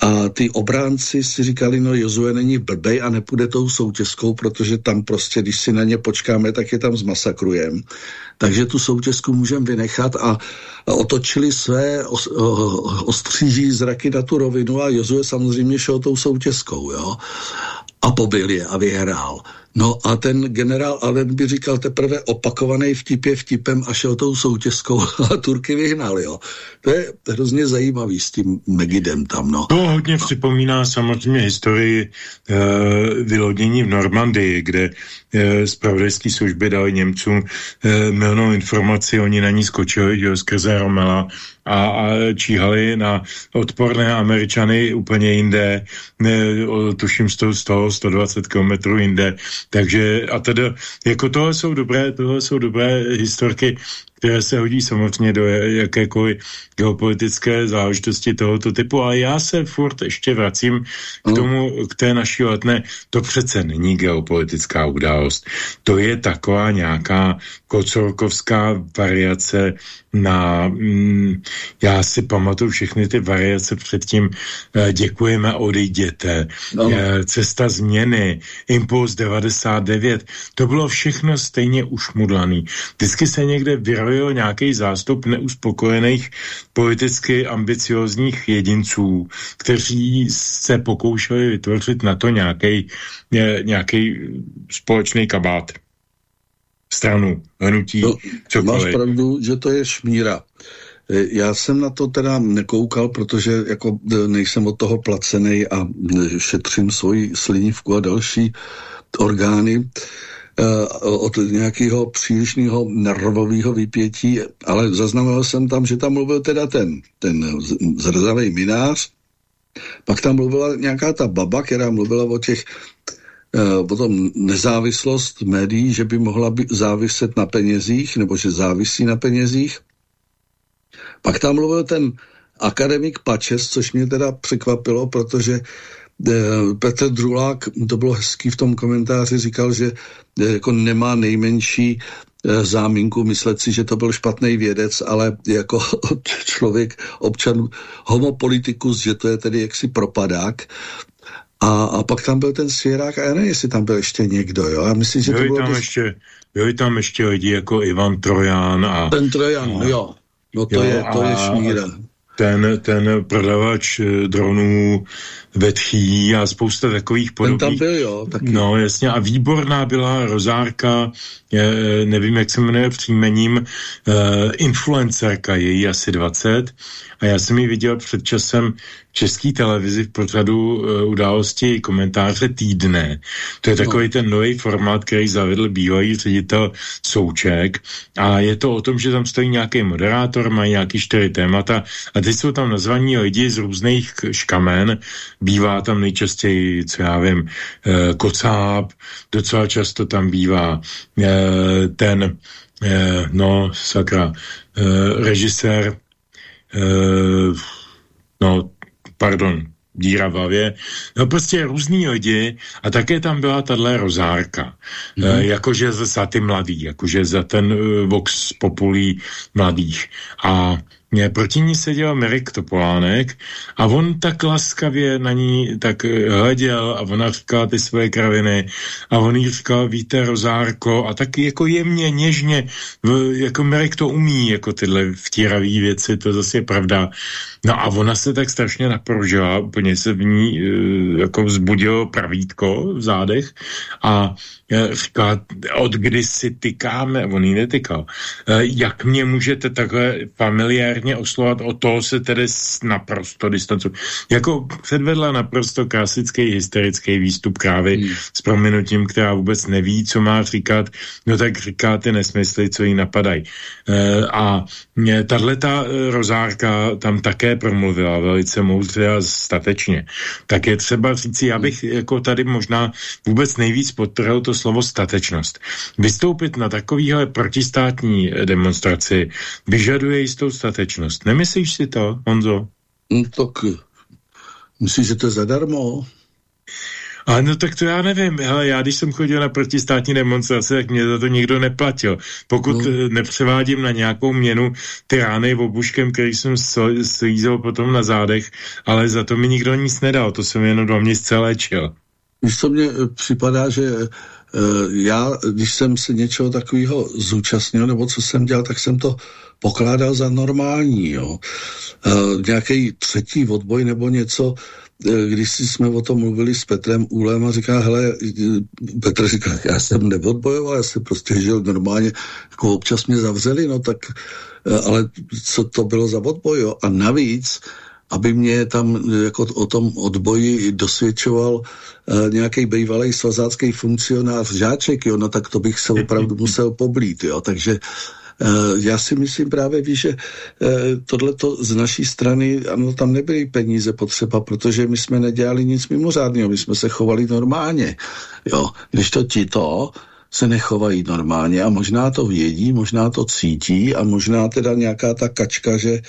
a ty obránci si říkali, no Jozue není blbej a nepůjde tou soutězkou, protože tam prostě, když si na ně počkáme, tak je tam zmasakrujem. Takže tu soutězku můžeme vynechat a, otočili své ostříží zraky na tu rovinu a Jozue samozřejmě šel tou soutězkou, jo. A pobil je a vyhrál. No a ten generál Allen by říkal teprve opakovaný vtip je vtipem a šel tou soutězkou a Turky vyhnal, jo. To je hrozně zajímavý s tím Megidem tam, no. To hodně no. připomíná samozřejmě historii e, vylodění v Normandii, kde e, zpravodajské služby dali Němcům e, milnou informaci, oni na ní skočili, jo, skrze Romela a, a číhali na odporné Američany úplně jinde, ne, tuším 100, 100 120 kilometrů jinde, takže a teda, jako tohle jsou dobré, tohle jsou dobré historky, které se hodí samozřejmě do jakékoliv geopolitické záležitosti tohoto typu, ale já se furt ještě vracím k tomu, k té naší letné, to přece není geopolitická událost. To je taková nějaká kocorkovská variace na, mm, já si pamatuju všechny ty variace předtím, eh, děkujeme, odejděte, no. eh, cesta změny, Impuls 99, to bylo všechno stejně ušmudlaný. Vždycky se někde vyrojil nějaký zástup neuspokojených politicky ambiciozních jedinců, kteří se pokoušeli vytvořit na to nějaký nějaký společný kabát stranu, hnutí, no, cokoliv. Máš pravdu, že to je šmíra. E, já jsem na to teda nekoukal, protože jako e, nejsem od toho placený a šetřím svoji slinivku a další orgány od nějakého přílišného nervového vypětí, ale zaznamenal jsem tam, že tam mluvil teda ten, ten zrzavý minář, pak tam mluvila nějaká ta baba, která mluvila o těch Eh, potom nezávislost médií, že by mohla být záviset na penězích, nebo že závisí na penězích. Pak tam mluvil ten akademik Pačes, což mě teda překvapilo, protože eh, Petr Drulák, to bylo hezký v tom komentáři, říkal, že eh, jako nemá nejmenší záminku myslet si, že to byl špatný vědec, ale jako člověk, občan, homopolitikus, že to je tedy jaksi propadák, a, a pak tam byl ten Svěrák a já nevím, jestli tam byl ještě někdo, jo. Já myslím, že byli to bylo tam dost... ještě, byli tam ještě lidi jako Ivan Trojan a... Ten Trojan, a, jo. No to jo, je, to je šmíra. Ten, ten prodavač eh, dronů Vetchý a spousta takových podobných. Ten tam byl, jo. Taky. No, jasně. A výborná byla Rozárka, je, nevím, jak se jmenuje příjmením, uh, influencerka, je jí asi 20. A já jsem ji viděl před časem české televizi v pořadu uh, události komentáře týdne. To je no. takový ten nový formát, který zavedl bývalý ředitel Souček a je to o tom, že tam stojí nějaký moderátor, mají nějaký čtyři témata a teď jsou tam nazvaní lidi z různých škamen, bývá tam nejčastěji, co já vím, uh, kocáb, docela často tam bývá uh, ten, uh, no sakra, režisér, no pardon, díra v hlavě. No prostě různý lidi a také tam byla tahle rozárka. Mm-hmm. E, jakože za ty mladý, jakože za ten uh, vox populí mladých. A proti ní seděl Mirek Topolánek a on tak laskavě na ní tak eh, hleděl a ona říkala ty své kraviny a on jí říkal, víte, Rozárko a tak jako jemně, něžně, jako Mirek to umí, jako tyhle vtíravý věci, to zase je pravda. No a ona se tak strašně naprožila, úplně se v ní uh, jako vzbudilo pravítko v zádech a říká, od kdy si tykáme, on ji netykal, e, jak mě můžete takhle familiárně oslovat, o toho se tedy naprosto distancu. Jako předvedla naprosto klasický historický výstup krávy hmm. s prominutím, která vůbec neví, co má říkat, no tak říká ty nesmysly, co jí napadají. E, a tahle ta e, rozárka tam také promluvila velice moudře a statečně. Tak je třeba říci, já bych jako tady možná vůbec nejvíc podtrhl to slovo statečnost. Vystoupit na takovýhle protistátní demonstraci vyžaduje jistou statečnost. Nemyslíš si to, Honzo? No, tak myslíš, že to je zadarmo? A no tak to já nevím. Hele, já když jsem chodil na protistátní demonstrace, tak mě za to nikdo neplatil. Pokud no. Eh, nepřevádím na nějakou měnu ty rány v obuškem, který jsem slízel potom na zádech, ale za to mi nikdo nic nedal. To jsem jenom dva měsíce léčil. Víš, co mně připadá, že Eh, já, když jsem se něčeho takového zúčastnil, nebo co jsem dělal, tak jsem to pokládal za normální, jo. E, nějaký třetí odboj nebo něco, když jsme o tom mluvili s Petrem Úlem a říká, hele, Petr říká, já jsem neodbojoval, já jsem prostě žil normálně, jako občas mě zavřeli, no tak, e, ale co to bylo za odboj, jo. A navíc, aby mě tam jako o tom odboji dosvědčoval nějaký bývalý svazácký funkcionář Žáček, jo, no tak to bych se opravdu musel poblít, jo, takže já si myslím právě, víš, že uh, tohleto z naší strany, ano, tam nebyly peníze potřeba, protože my jsme nedělali nic mimořádného, my jsme se chovali normálně, jo, když to ti to se nechovají normálně a možná to vědí, možná to cítí a možná teda nějaká ta kačka, že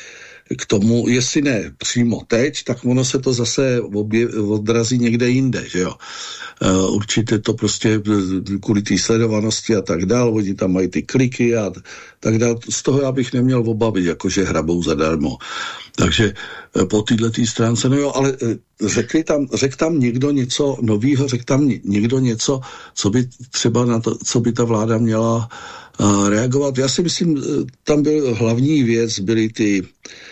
k tomu, jestli ne přímo teď, tak ono se to zase obje, odrazí někde jinde, že jo. Uh, určitě to prostě kvůli té sledovanosti a tak dál, oni tam mají ty kliky a tak dál. Z toho já bych neměl obavy, jakože hrabou zadarmo. Takže uh, po této tý stránce, no jo, ale uh, řekli tam, řek tam někdo něco novýho, řek tam někdo něco, co by třeba na to, co by ta vláda měla reagovat. Já si myslím, tam byl hlavní věc, byly ty Eh,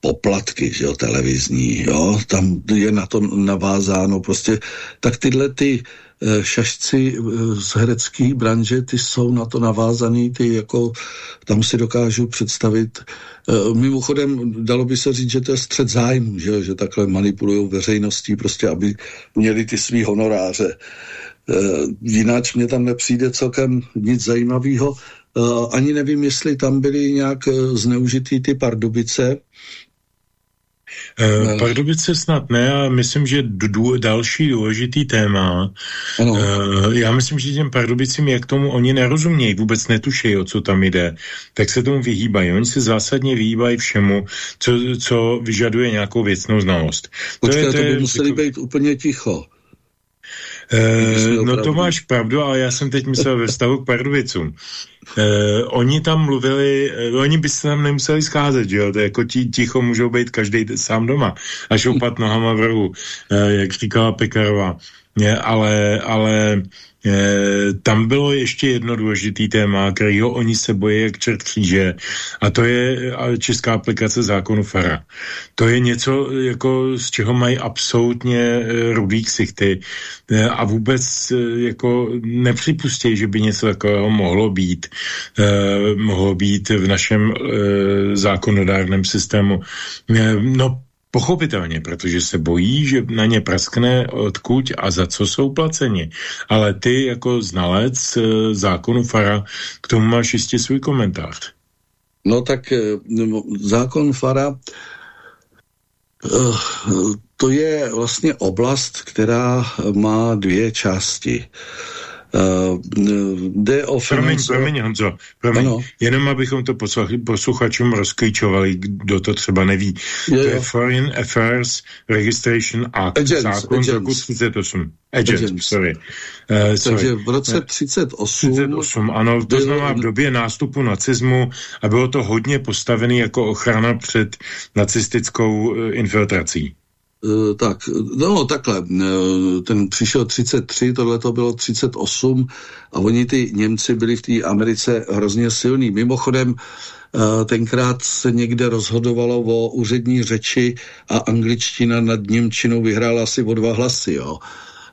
poplatky, že jo, televizní, jo, tam je na to navázáno prostě, tak tyhle ty eh, šašci eh, z herecké branže, ty jsou na to navázaný, ty jako, tam si dokážu představit, mimochodem dalo by se říct, že to je střed zájmu, že, že takhle manipulují veřejností, prostě, aby měli ty svý honoráře. Jináč mě tam nepřijde celkem nic zajímavého. Uh, ani nevím, jestli tam byly nějak uh, zneužitý ty pardubice. Uh, Pardubice snad ne, a myslím, že dů, další důležitý téma. Ano. Uh, já myslím, že těm Pardubicím, jak tomu oni nerozumějí, vůbec netušejí, o co tam jde, tak se tomu vyhýbají. Oni se zásadně vyhýbají všemu, co, co vyžaduje nějakou věcnou znalost. Počkej, to, je, to, to by je, museli jako... být úplně ticho. Uh, no to máš pravdu, ale já jsem teď myslel ve vztahu k Pardubicům. Uh, oni tam mluvili, uh, oni by se tam nemuseli scházet, že jo, to je jako tí, ticho můžou být každý sám doma a šoupat nohama v rohu, uh, jak říkala Pekarová. ale, ale Eh, tam bylo ještě jedno důležitý téma, kterého oni se bojí jak čert kříže, a to je eh, česká aplikace zákonu FARA. To je něco, jako, z čeho mají absolutně eh, rudý ksichty a vůbec jako nepřipustí, že by něco takového mohlo být, mohlo být v našem zákonodárném systému. No Pochopitelně, protože se bojí, že na ně praskne odkud a za co jsou placeni. Ale ty jako znalec eh, zákonu Fara k tomu máš jistě svůj komentář. No tak eh, zákon Fara eh, to je vlastně oblast, která má dvě části. Uh, jde o promiň, promiň, Honzo, promiň. Ano. Jenom abychom to posluchačům rozklíčovali, kdo to třeba neví. Je, to je Foreign Affairs Registration Act, agents, zákon agents. z roku 38. Agent, agents. sorry. Uh, sorry. Takže v roce 38... 38, ano, to znamená v době nástupu nacismu a bylo to hodně postavené jako ochrana před nacistickou uh, infiltrací. Eh, tak, no takhle, eh, ten přišel 33, tohle to bylo 38 a oni ty Němci byli v té Americe hrozně silní. Mimochodem, eh, tenkrát se někde rozhodovalo o úřední řeči a angličtina nad Němčinou vyhrála asi o dva hlasy, jo.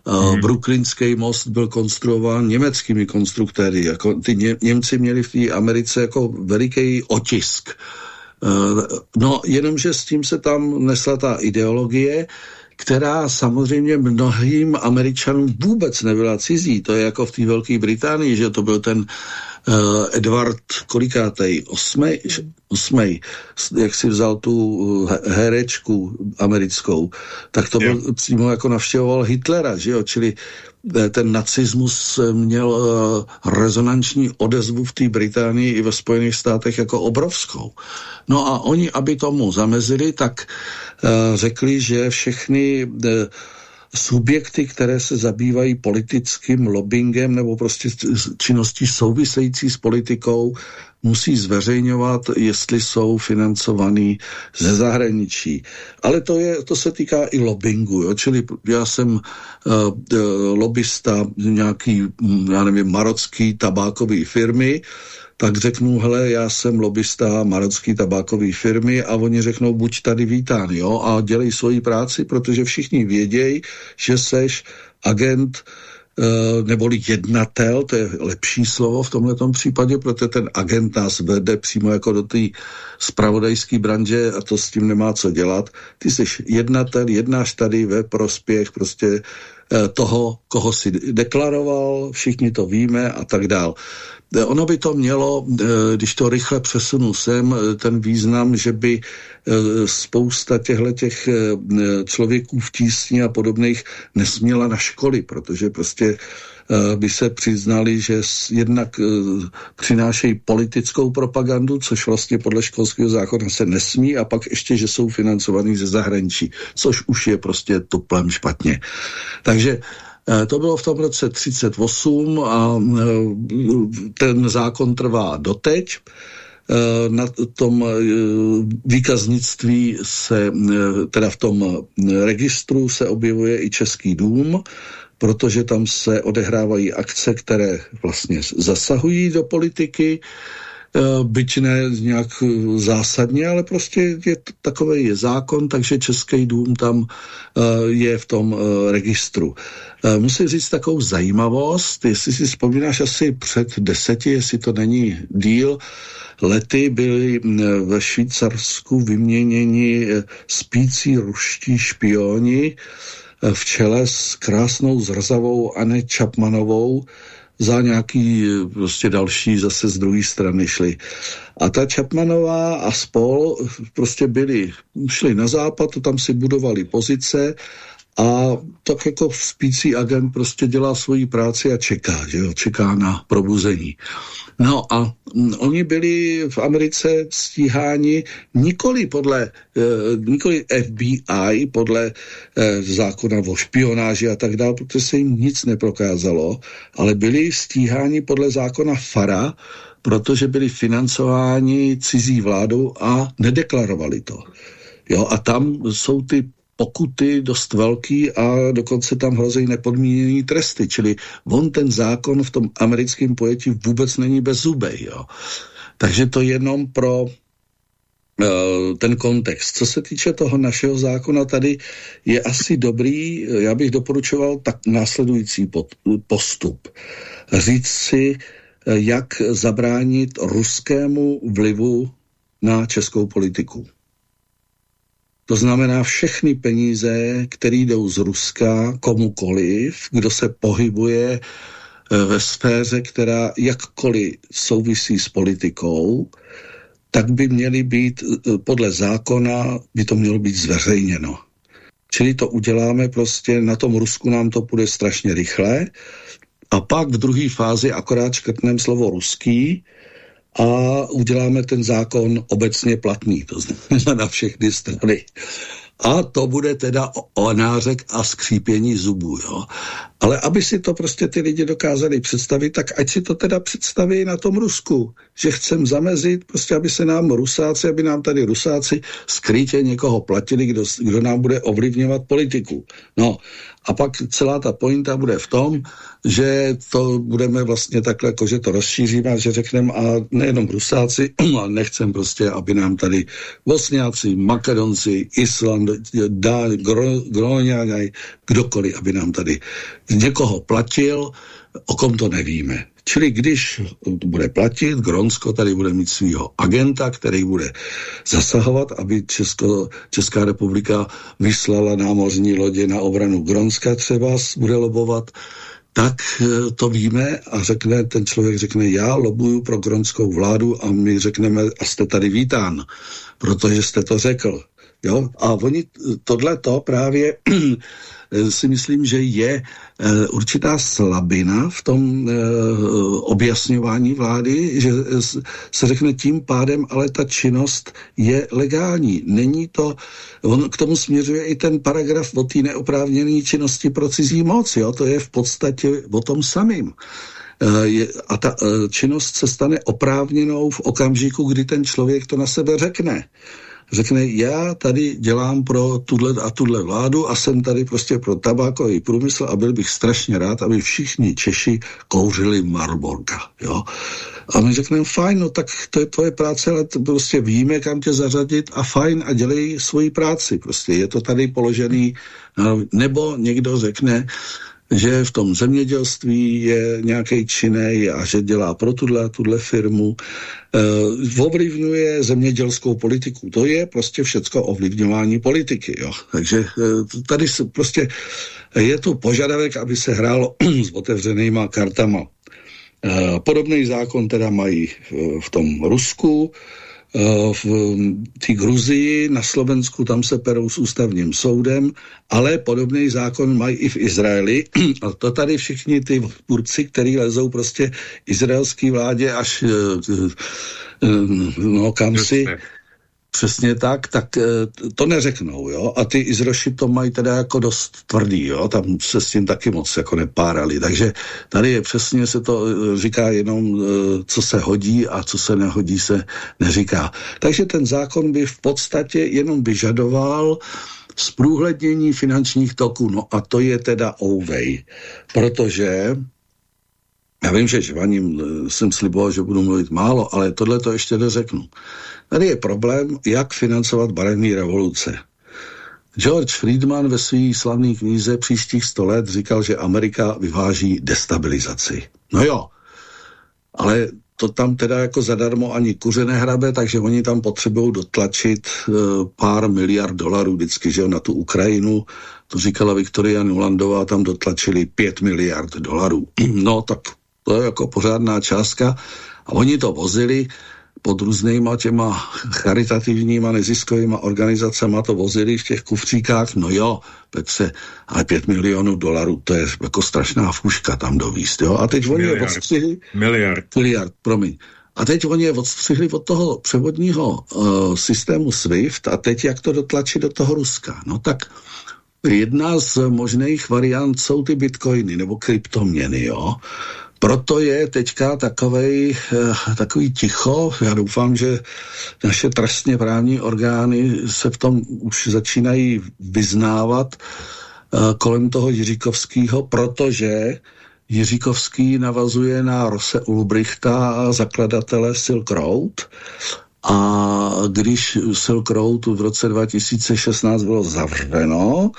Hmm. Brooklynský most byl konstruován německými konstruktéry. Jako ty Ně Němci měli v té Americe jako veliký otisk. Eh, no, jenomže s tím se tam nesla ta ideologie, která samozřejmě mnohým Američanům vůbec nebyla cizí. To je jako v té Velké Británii, že to byl ten uh, Edward kolikátej, osmej, osmej, jak si vzal tu herečku americkou, tak to byl, přímo jako navštěvoval Hitlera, že jo, čili Eh, ten nacismus eh, měl uh, rezonanční odezvu v té Británii i ve Spojených státech jako obrovskou. No a oni, aby tomu zamezili, tak uh, řekli, že všechny subjekty, které se zabývají politickým lobbyingem nebo prostě činností související s politikou, musí zveřejňovat, jestli jsou financovaný ze zahraničí. Ale to, je, to se týká i lobbingu, jo? čili já jsem uh, lobbysta nějaký, hm, já nevím, marocký tabákový firmy, tak řeknu, hele, já jsem lobbysta marocký tabákové firmy a oni řeknou, buď tady vítán, jo, a dělej svoji práci, protože všichni vědějí, že seš agent Eh, neboli jednatel, to je lepší slovo v tomto případě, protože ten agent nás vede přímo jako do té spravodajské branže a to s tím nemá co dělat. Ty jsi jednatel, jednáš tady ve prospěch prostě eh, toho, koho si deklaroval, všichni to víme a tak dál. Eh, ono by to mělo, když to rychle přesunu sem, ten význam, že by spousta těchto těch člověků v tísni a podobných nesměla na školy, protože prostě by se přiznali, že jednak přinášejí politickou propagandu, což vlastně podle školského zákona se nesmí, a pak ještě, že jsou financovaný ze zahraničí, což už je prostě tuplem špatně. Takže to bylo v tom roce 38 a ten zákon trvá doteď. Eh, na tom eh, výkaznictví se, eh, teda v tom registru se objevuje i Český dům, protože tam se odehrávají akce, které vlastně zasahují do politiky, byť ne nějak zásadně, ale prostě je takový je zákon, takže Český dům tam je v tom registru. Musím říct takovou zajímavost, jestli si vzpomínáš asi před deseti, jestli to není díl, lety byli ve Švýcarsku vyměněni spící ruští špioni v čele s krásnou zrzavou Anne Chapmanovou, za nějaký e, prostě další zase z druhé strany šli. A ta Chapmanová a spol prostě byli, šli na západ, tam si budovali pozice a tak jako spící agent prostě dělá svoji práci a čeká, že jo, čeká na probuzení. No a mm, oni byli v Americe stíháni nikoli podle, eh, nikoli FBI, podle eh, zákona o špionáži a tak dále, protože se jim nic neprokázalo, ale byli stíháni podle zákona FARA, protože byli financováni cizí vládou a nedeklarovali to. Jo, a tam jsou ty pokuty dost velký a dokonce tam hrozí nepodmíněný tresty, čili on ten zákon v tom americkém pojetí vůbec není bez zubej, jo. Takže to jenom pro Eh, ten kontext. Co se týče toho našeho zákona, tady je asi dobrý, já bych doporučoval tak následující postup. Říct si, eh, jak zabránit ruskému vlivu na českou politiku. To znamená všechny peníze, které jdou z Ruska komukoliv, kdo se pohybuje eh, ve sféře, která jakkoliv souvisí s politikou, tak by měly být, e, podle zákona, by to mělo být zveřejněno. Čili to uděláme prostě, na tom Rusku nám to půjde strašně rychle a pak v druhé fázi akorát škrtneme slovo ruský a uděláme ten zákon obecně platný, to znamená na všechny strany. A to bude teda o nářek a skřípění zubů. Jo. Ale aby si to prostě ty lidi dokázali představit, tak ať si to teda představí na tom Rusku, že chcem zamezit, prostě aby se nám Rusáci, aby nám tady Rusáci skrytě někoho platili, kdo, kdo nám bude ovlivňovat politiku. No a pak celá ta pointa bude v tom, že to budeme vlastně takhle, jako že to rozšíříme, že řekneme a nejenom Rusáci, ale nechcem prostě, aby nám tady Bosňáci, Makedonci, Island, Gróňáňaj, kdokoliv, aby nám tady někoho platil, o kom to nevíme. Čili když bude platit, Gronsko tady bude mít svého agenta, který bude zasahovat, aby Česko, Česká republika vyslala námořní lodě na obranu Gronska třeba, bude lobovat, tak eh, to víme a řekne, ten člověk řekne, já lobuju pro gronskou vládu a my řekneme, a jste tady vítán, protože jste to řekl. Jo? A oni tohle to právě Eh, si myslím, že je eh, určitá slabina v tom eh, objasňování vlády, že se řekne tím pádem, ale ta činnost je legální. Není to, on k tomu směřuje i ten paragraf o té neoprávněné činnosti pro cizí moc, jo? to je v podstatě o tom samým a ta činnost se stane oprávněnou v okamžiku, kdy ten člověk to na sebe řekne řekne, já tady dělám pro tuhle a tuhle vládu a jsem tady prostě pro tabákový průmysl a byl bych strašně rád, aby všichni Češi kouřili Marborka, jo. A my řekneme, fajn, no tak to je tvoje práce, ale prostě víme, kam tě zařadit a fajn a dělej svoji práci. Prostě je to tady položený, nebo někdo řekne, že v tom zemědělství je nějaký činej a že dělá pro tuhle tuhle firmu, uh, ovlivňuje zemědělskou politiku. To je prostě všecko ovlivňování politiky. Jo. Takže uh, tady se prostě je tu požadavek, aby se hrálo s otevřenýma kartama. Uh, podobný zákon teda mají v tom Rusku, Eh, v té Gruzii, na Slovensku, tam se perou s ústavním soudem, ale podobný zákon mají i v Izraeli. A to tady všichni ty půrci, který lezou prostě izraelský vládě až eh, eh, no, kam si, Přesně tak, tak eh, to neřeknou, jo. A ty Izroši to mají teda jako dost tvrdý, jo. Tam se s tím taky moc jako nepárali. Takže tady je přesně se to eh, říká jenom, eh, co se hodí a co se nehodí se neříká. Takže ten zákon by v podstatě jenom vyžadoval zprůhlednění finančních toků. No a to je teda ouvej, protože já vím, že Žvaním jsem sliboval, že budu mluvit málo, ale tohle to ještě neřeknu. Tady je problém, jak financovat barevné revoluce. George Friedman ve své slavné knize Příštích 100 let říkal, že Amerika vyváží destabilizaci. No jo, ale to tam teda jako zadarmo ani kuře nehrabe, takže oni tam potřebují dotlačit uh, pár miliard dolarů vždycky, že na tu Ukrajinu. To říkala Viktoria Nulandová, tam dotlačili pět miliard dolarů. No tak to je jako pořádná částka. A oni to vozili pod různýma těma charitativníma neziskovými organizacemi to vozili v těch kufříkách, no jo, Petře, ale pět milionů dolarů, to je jako strašná fuška tam dovíst, jo. A teď oni je odstřihli... Miliard. Miliard, promiň. A teď oni je odstřihli od toho převodního uh, systému SWIFT a teď jak to dotlačí do toho Ruska. No tak jedna z možných variant jsou ty bitcoiny nebo kryptoměny, jo. Proto je teďka takovej, eh, takový ticho. Já doufám, že naše trestně právní orgány se v tom už začínají vyznávat eh, kolem toho Jiříkovského, protože Jiříkovský navazuje na Rose Ulbrichta, zakladatele Silk Road. A když Silk Road v roce 2016 bylo zavřeno,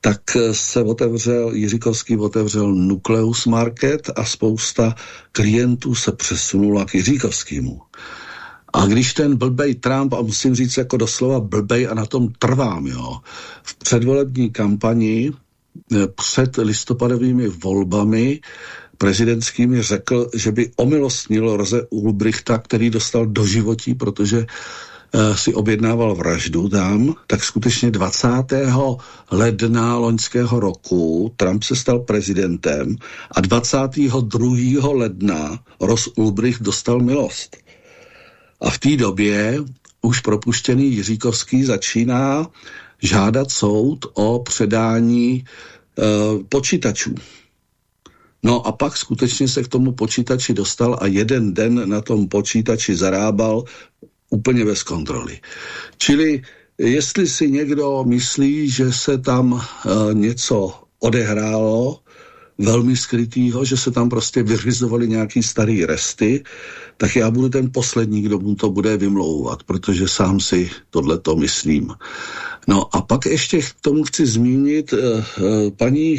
tak se otevřel, Jiříkovský otevřel Nucleus Market a spousta klientů se přesunula k Jiříkovskému. A když ten blbej Trump, a musím říct jako doslova blbej a na tom trvám, jo, v předvolební kampani eh, před listopadovými volbami prezidentskými řekl, že by omilostnil Roze Ulbrichta, který dostal do životí, protože Eh, si objednával vraždu tam, tak skutečně 20. ledna loňského roku Trump se stal prezidentem a 22. ledna Ross Ulbricht dostal milost. A v té době už propuštěný Jiříkovský začíná žádat soud o předání e, počítačů. No a pak skutečně se k tomu počítači dostal a jeden den na tom počítači zarábal úplně bez kontroly. Čili jestli si někdo myslí, že se tam uh, něco odehrálo, velmi skrytýho, že se tam prostě vyřizovaly nějaký starý resty, tak já budu ten poslední, kdo mu to bude vymlouvat, protože sám si tohleto myslím. No a pak ještě k tomu chci zmínit uh, uh, paní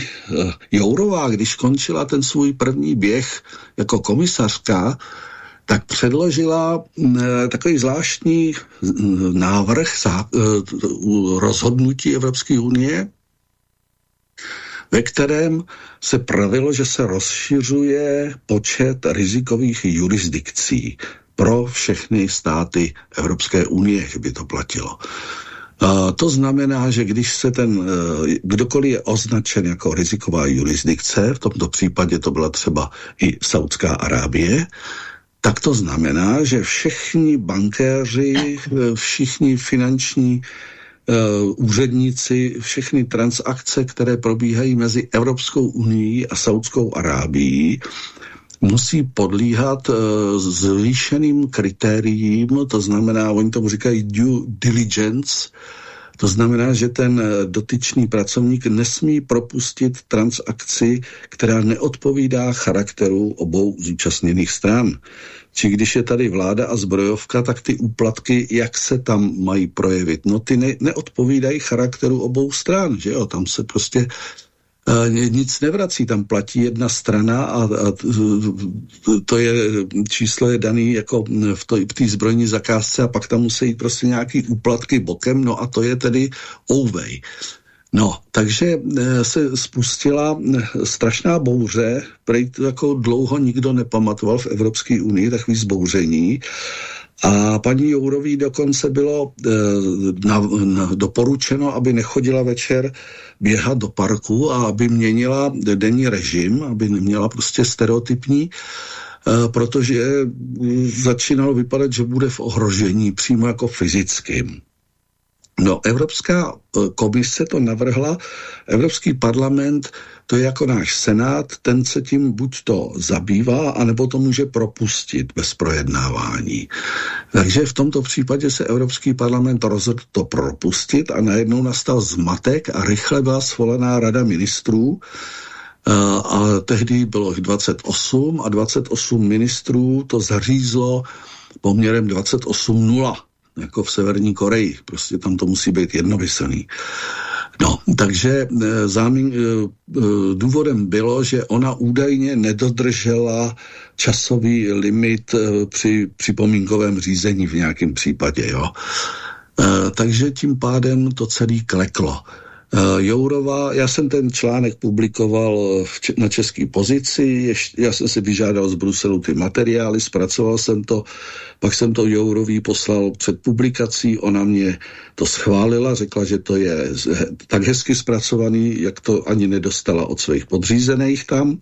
Jourová, když končila ten svůj první běh jako komisařka, tak předložila mm, eh, takový zvláštní mm, návrh eh, rozhodnutí Evropské unie, ve kterém se pravilo, že se rozšiřuje počet rizikových jurisdikcí pro všechny státy Evropské unie, že by to platilo. To znamená, že když se ten, uh, kdokoliv je označen jako riziková jurisdikce, v tomto případě to byla třeba i Saudská Arábie, tak to znamená, že všichni bankéři, všichni finanční uh, úředníci, všechny transakce, které probíhají mezi Evropskou unii a Saudskou Arábií, musí podlíhat uh, zvýšeným kritériím, to znamená, oni tomu říkají due diligence, to znamená, že ten eh, dotyčný pracovník nesmí propustit transakci, která neodpovídá charakteru obou zúčastněných stran. Či když je tady vláda a zbrojovka, tak ty úplatky, jak se tam mají projevit? No ty ne, neodpovídají charakteru obou stran, že jo? Tam se prostě nic nevrací, tam platí jedna strana a, a to je, číslo je daný jako v té zbrojní zakázce a pak tam musí jít prostě nějaký úplatky bokem, no a to je tedy ouvej. No, takže eh, se spustila eh, strašná bouře, prej to jako dlouho nikdo nepamatoval v Evropské unii, takový zbouření. A paní Jourový dokonce bylo e, na, na, doporučeno, aby nechodila večer běhat do parku a aby měnila denní režim, aby neměla prostě stereotypní, e, protože začínalo vypadat, že bude v ohrožení přímo jako fyzickým. No, Evropská eh, komise to navrhla, Evropský parlament, to je jako náš senát, ten se tím buď to zabývá, anebo to může propustit bez projednávání. Takže v tomto případě se Evropský parlament rozhodl to propustit a najednou nastal zmatek a rychle byla svolaná rada ministrů, eh, a tehdy bylo 28 a 28 ministrů to zařízlo poměrem 28-0 jako v Severní Koreji. Prostě tam to musí být jednomyslný. No, takže e, zámín, e, e, důvodem bylo, že ona údajně nedodržela časový limit při připomínkovém řízení v nějakém případě. Jo. Takže tím pádem to celý kleklo. Uh, Jourová, já jsem ten článek publikoval v, na české pozici, já jsem si vyžádal z Bruselu ty materiály, zpracoval jsem to, pak jsem to Jourový poslal před publikací, ona mě to schválila, řekla, že to je tak hezky zpracovaný, jak to ani nedostala od svých podřízených tam,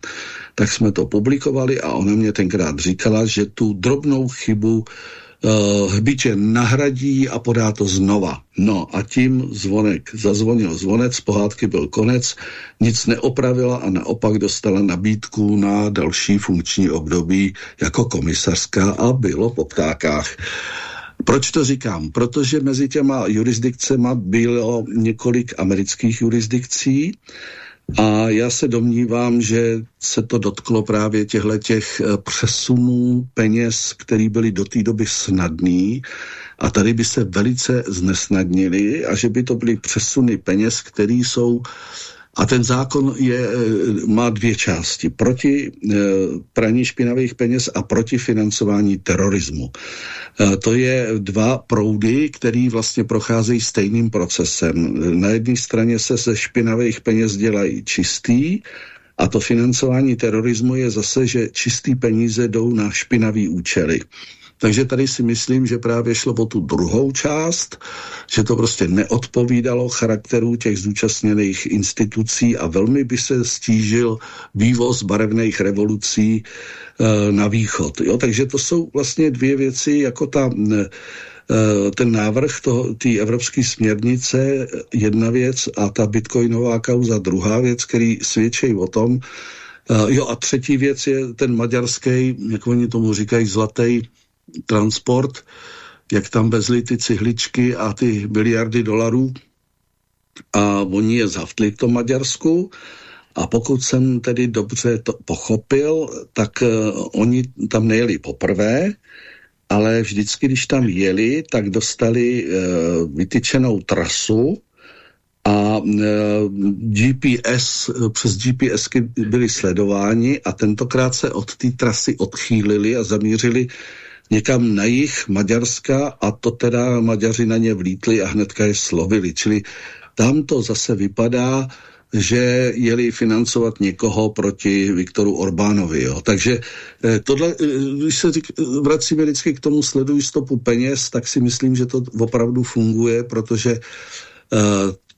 tak jsme to publikovali a ona mě tenkrát říkala, že tu drobnou chybu hbiče nahradí a podá to znova. No a tím zvonek zazvonil zvonec, pohádky byl konec, nic neopravila a naopak dostala nabídku na další funkční období jako komisařská a bylo po ptákách. Proč to říkám? Protože mezi těma jurisdikcema bylo několik amerických jurisdikcí, a já se domnívám, že se to dotklo právě těchto těch eh, přesunů peněz, které byly do té doby snadný a tady by se velice znesnadnili a že by to byly přesuny peněz, které jsou a ten zákon je, eh, má dvě části. Proti eh, praní špinavých peněz a proti financování terorismu. Eh, to je dva proudy, které vlastně procházejí stejným procesem. Na jedné straně se ze špinavých peněz dělají čistý a to financování terorismu je zase, že čistý peníze jdou na špinavý účely. Takže tady si myslím, že právě šlo o tu druhou část, že to prostě neodpovídalo charakteru těch zúčastněných institucí a velmi by se stížil vývoz barevných revolucí e, na východ. Jo? Takže to jsou vlastně dvě věci, jako ta e, ten návrh té evropské směrnice jedna věc a ta bitcoinová kauza druhá věc, který svědčí o tom, uh, jo a třetí věc je ten maďarský, jak oni tomu říkají, zlatý transport, jak tam vezli ty cihličky a ty miliardy dolarů. A oni je zavtli v tom Maďarsku. A pokud jsem tedy dobře to pochopil, tak uh, oni tam nejeli poprvé, ale vždycky, když tam jeli, tak dostali uh, vytyčenou trasu a uh, GPS, přes GPSky byli sledováni a tentokrát se od té trasy odchýlili a zamířili někam na jich Maďarska a to teda Maďaři na ně vlítli a hnedka je slovili. Čili tam to zase vypadá, že jeli financovat někoho proti Viktoru Orbánovi. Jo. Takže eh, tohle, eh, když se řík, vracíme vždycky k tomu sledují stopu peněz, tak si myslím, že to opravdu funguje, protože uh,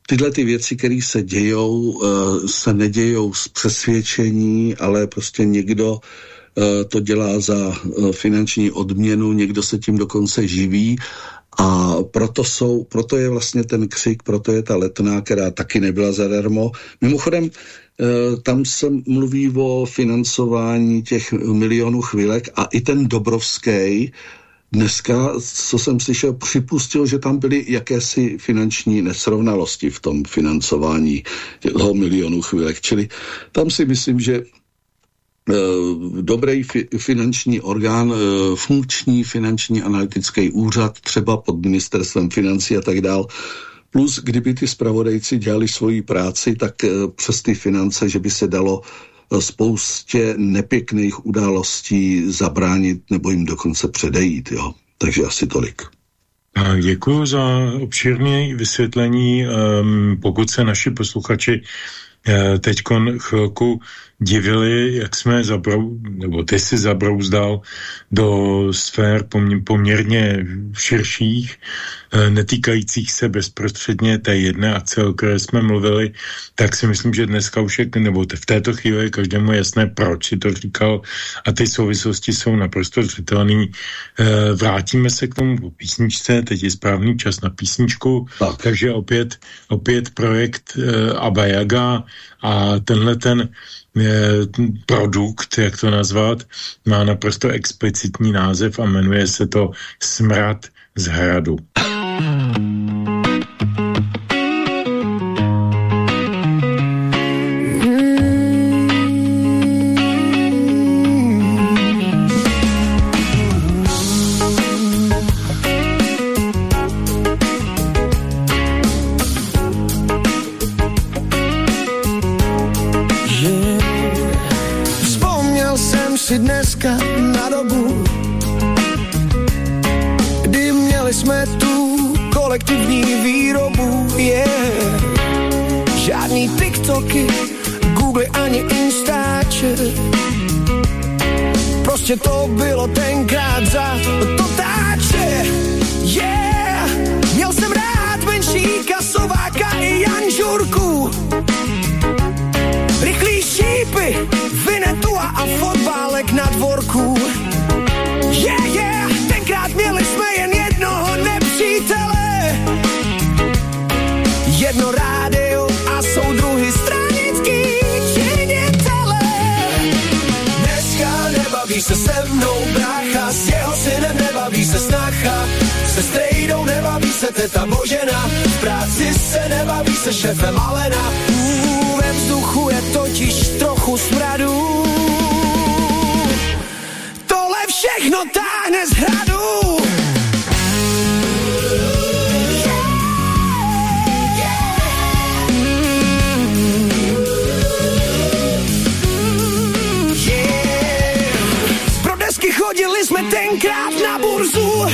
tyhle ty věci, které se dějou, uh, se nedějou z přesvědčení, ale prostě někdo Eh, to dělá za eh, finanční odměnu, někdo se tím dokonce živí a proto, jsou, proto je vlastně ten křik, proto je ta letná, která taky nebyla zadarmo. Mimochodem, eh, tam se mluví o financování těch milionů chvílek a i ten Dobrovský dneska, co jsem slyšel, připustil, že tam byly jakési finanční nesrovnalosti v tom financování toho milionu chvílek. Čili tam si myslím, že Eh, dobrý fi finanční orgán, eh, funkční finanční analytický úřad, třeba pod ministerstvem financí a tak dál. Plus, kdyby ty spravodajci dělali svoji práci, tak eh, přes ty finance, že by se dalo spoustě nepěkných událostí zabránit nebo jim dokonce předejít. Jo. Takže asi tolik. Děkuji za obšírné vysvětlení. Ehm, pokud se naši posluchači teď chvilku divili, jak jsme zabrou, nebo ty si zabrouzdal do sfér poměrně širších, netýkajících se bezprostředně té jedné akce, o které jsme mluvili, tak si myslím, že dneska už je, nebo v této chvíli je každému jasné, proč si to říkal a ty souvislosti jsou naprosto zřetelné. Eh, vrátíme se k tomu po písničce, teď je správný čas na písničku, tak. takže opět, opět projekt eh, Abayaga a tenhle ten produkt, jak to nazvat, má naprosto explicitní název a jmenuje se to Smrad z hradu. Müzik Prostě to bylo tenkrát se teta Božena, v práci se nebaví se šefem Alena. Uh, ve vzduchu je totiž trochu smradu. Tohle všechno táhne z hradu. chodili jsme tenkrát na burzu.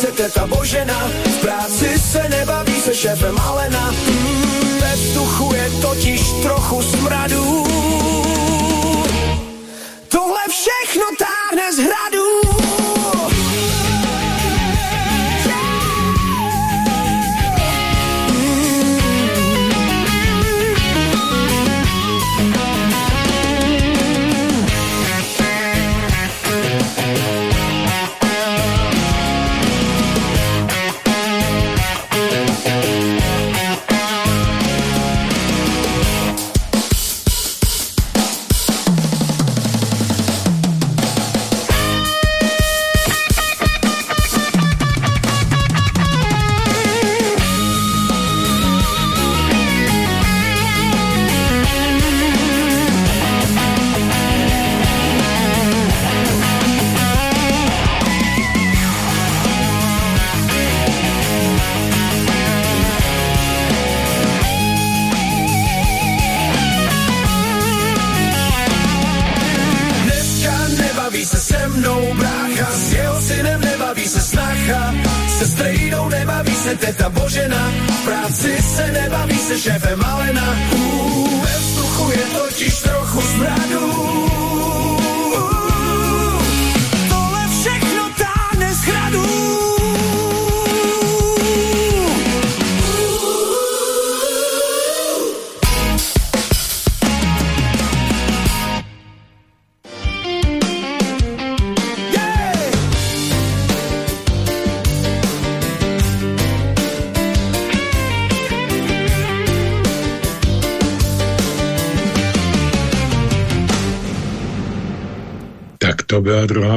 Se teta Božena, v práci se nebaví se šéfem Alena. Mm, ve vzduchu je totiž trochu smradu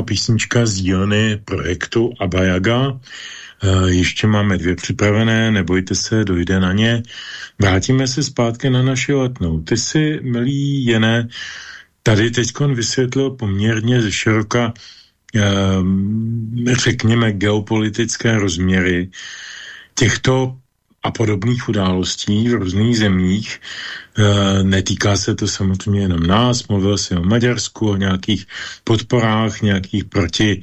písnička z dílny projektu Abayaga. E, ještě máme dvě připravené, nebojte se, dojde na ně. Vrátíme se zpátky na naši letnou. Ty si, milý Jené, tady teď vysvětlil poměrně ze široka, e, řekněme, geopolitické rozměry těchto a podobných událostí v různých zemích. E, netýká se to samozřejmě jenom nás, mluvil si o Maďarsku, o nějakých podporách, nějakých proti,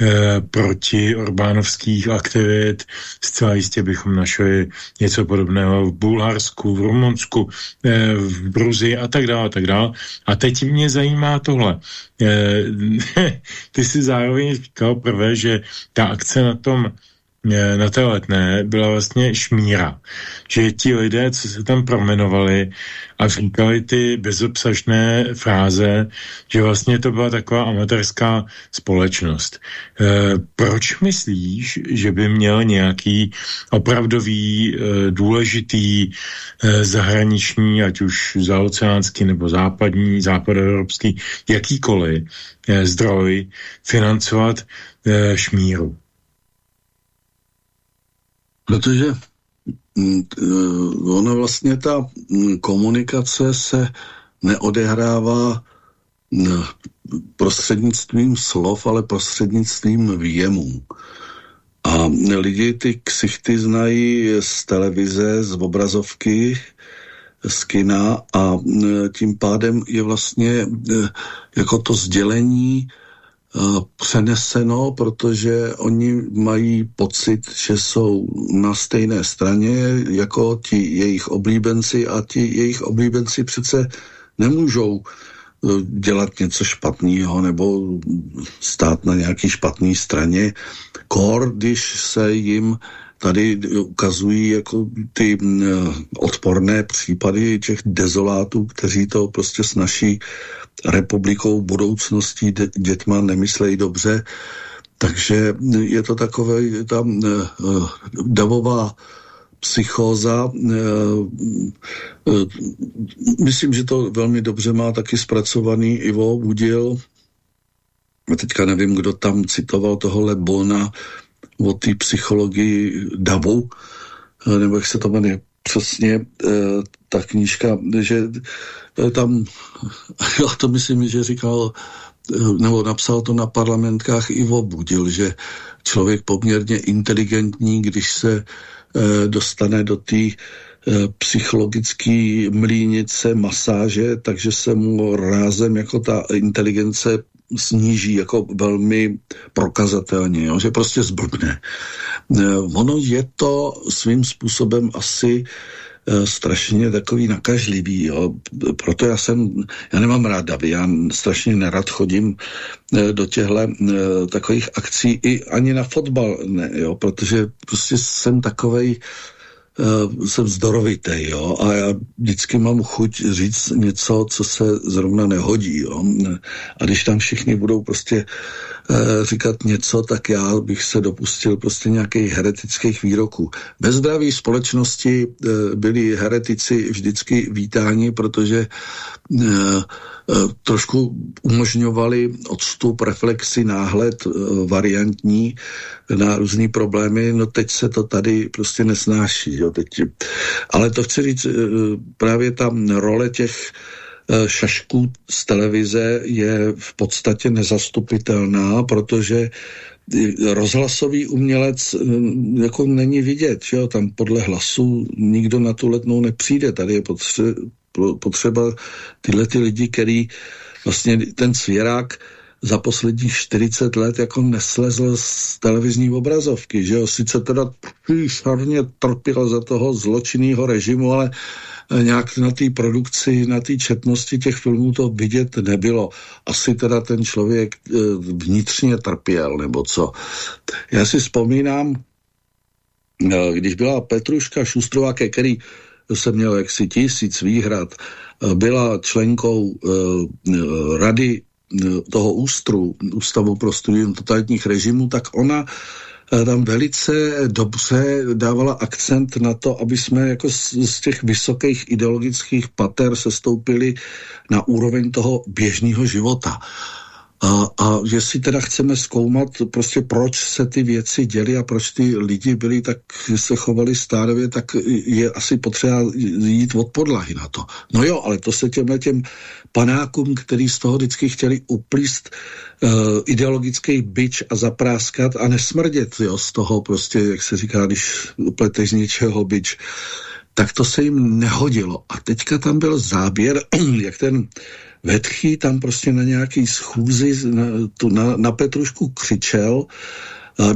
e, proti Orbánovských aktivit. Zcela jistě bychom našli něco podobného v Bulharsku, v Rumunsku, e, v Gruzii a tak dále, a tak dále. A teď mě zajímá tohle. Ty si zároveň říkal prvé, že ta akce na tom na té letné byla vlastně šmíra. Že ti lidé, co se tam promenovali a říkali ty bezobsažné fráze, že vlastně to byla taková amatérská společnost. E, proč myslíš, že by měl nějaký opravdový, e, důležitý e, zahraniční, ať už zaoceánský nebo západní, západoevropský, jakýkoliv e, zdroj financovat e, šmíru? Protože mm, eh, ona vlastně ta mm, komunikace se neodehrává mm, prostřednictvím slov, ale prostřednictvím výjemů. A lidi ty ksichty znají z televize, z obrazovky, z kina a tím pádem je vlastně eh, jako to sdělení přeneseno, protože oni mají pocit, že jsou na stejné straně jako ti jejich oblíbenci a ti jejich oblíbenci přece nemůžou eh, dělat něco špatného nebo stát na nějaký špatné straně. Kor, když se jim tady ukazují jako ty mm, odporné případy těch dezolátů, kteří to prostě s naší republikou budoucností dětma nemyslejí dobře. Takže je to takové tam uh, davová psychóza. Myslím, že to velmi dobře má taky zpracovaný Ivo Budil. Teďka nevím, kdo tam citoval tohohle Bona, o té psychologii davu, eh, nebo jak se to jmenuje přesně, eh, ta knížka, že eh, tam, já to myslím, že říkal, nebo napsal to na parlamentkách Ivo Budil, že člověk poměrně inteligentní, když se dostane do té psychologické mlínice masáže, takže se mu rázem jako ta inteligence sníží jako velmi prokazatelně, jo? že prostě zblbne. Eh, ono je to svým způsobem asi eh, strašně takový nakažlivý, jo. proto já jsem, já nemám rád davy, já strašně nerad chodím eh, do těchto takových akcí, i ani na fotbal ne, jo, protože prostě jsem takovej, uh, jsem zdorovitý, jo, a já vždycky mám chuť říct něco, co se zrovna nehodí, jo. A když tam všichni budou prostě uh, říkat něco, tak já bych se dopustil prostě nějakých heretických výroků. Ve zdraví společnosti uh, byli heretici vždycky vítáni, protože Eh, trošku umožňovali odstup, reflexy, náhled eh, variantní na různé problémy, no teď se to tady prostě nesnáší. Jo, teď. Ale to chci říct, eh, právě ta role těch šašků z televize je v podstatě nezastupitelná, protože rozhlasový umělec jako není vidět, jo? tam podle hlasu nikdo na tu letnou nepřijde, tady je potřeba tyhle ty lidi, který vlastně ten svěrák za posledních 40 let jako neslezl z televizní obrazovky, že jo, sice teda příšarně trpěl za toho zločinného režimu, ale eh, nějak na té produkci, na té četnosti těch filmů to vidět nebylo. Asi teda ten člověk eh, vnitřně trpěl, nebo co. Já si vzpomínám, eh, když byla Petruška Šustrová, ke který jsem měl jaksi tisíc výhrad, eh, byla členkou uh, rady uh, toho ústru, Ústavu pro studium totalitních režimů, tak ona uh, tam velice dobře dávala akcent na to, aby jsme jako z, z těch vysokých ideologických pater sestoupili na úroveň toho běžného života. A, a jestli teda chceme zkoumat prostě proč se ty věci děly a proč ty lidi byli tak, se chovali stádově, tak je asi potřeba jít od podlahy na to. No jo, ale to se těmhle těm panákům, který z toho vždycky chtěli uplíst uh, ideologický byč a zapráskat a nesmrdět jo, z toho prostě, jak se říká, když upleteš z něčeho byč, tak to se jim nehodilo. A teďka tam byl záběr, jak ten Vetchý tam prostě na nějaký schůzi na, tu, na, na Petrušku křičel,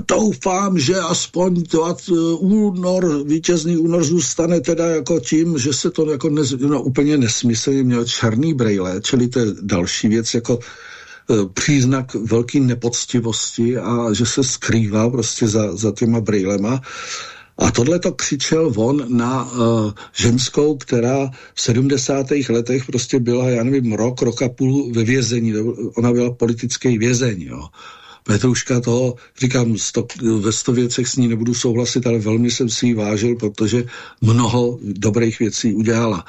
Doufám, že aspoň to e, únor, vítězný únor zůstane teda jako tím, že se to jako ne, no, úplně nesmyslně měl černý brejle, čili to je další věc jako e, příznak velké nepoctivosti a že se skrývá prostě za, za těma brejlema. A tohle to křičel on na uh, ženskou, která v 70. letech prostě byla, já nevím, rok, rok a půl ve vězení. Ona byla politický vězeň, jo. Petruška toho, říkám, sto, ve sto věcech s ní nebudu souhlasit, ale velmi jsem si ji vážil, protože mnoho dobrých věcí udělala.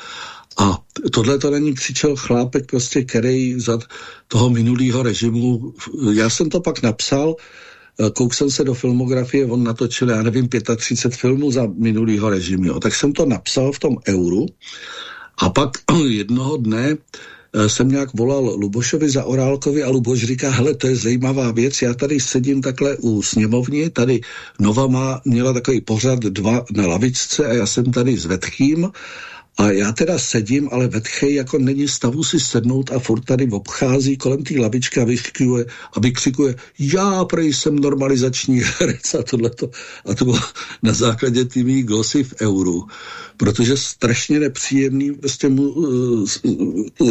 A tohle to není křičel chlápek, prostě, který za toho minulého režimu, já jsem to pak napsal, Eh, kouk jsem se do filmografie, on natočil, já nevím, 35 filmů za minulýho režimu, tak jsem to napsal v tom euru a pak jednoho dne eh, jsem nějak volal Lubošovi za Orálkovi a Luboš říká, hele, to je zajímavá věc, já tady sedím takhle u sněmovny, tady Nova má, měla takový pořad dva na lavičce a já jsem tady s Vetchým A já teda sedím, ale vetchej jako není stavu si sednout a furt tady obchází kolem té lavičky a vykřikuje, a vykřikuje, já prej jsem normalizační herec a tohleto. A to bylo na základě tými glosy v euru protože strašně nepříjemný prostě mu uh,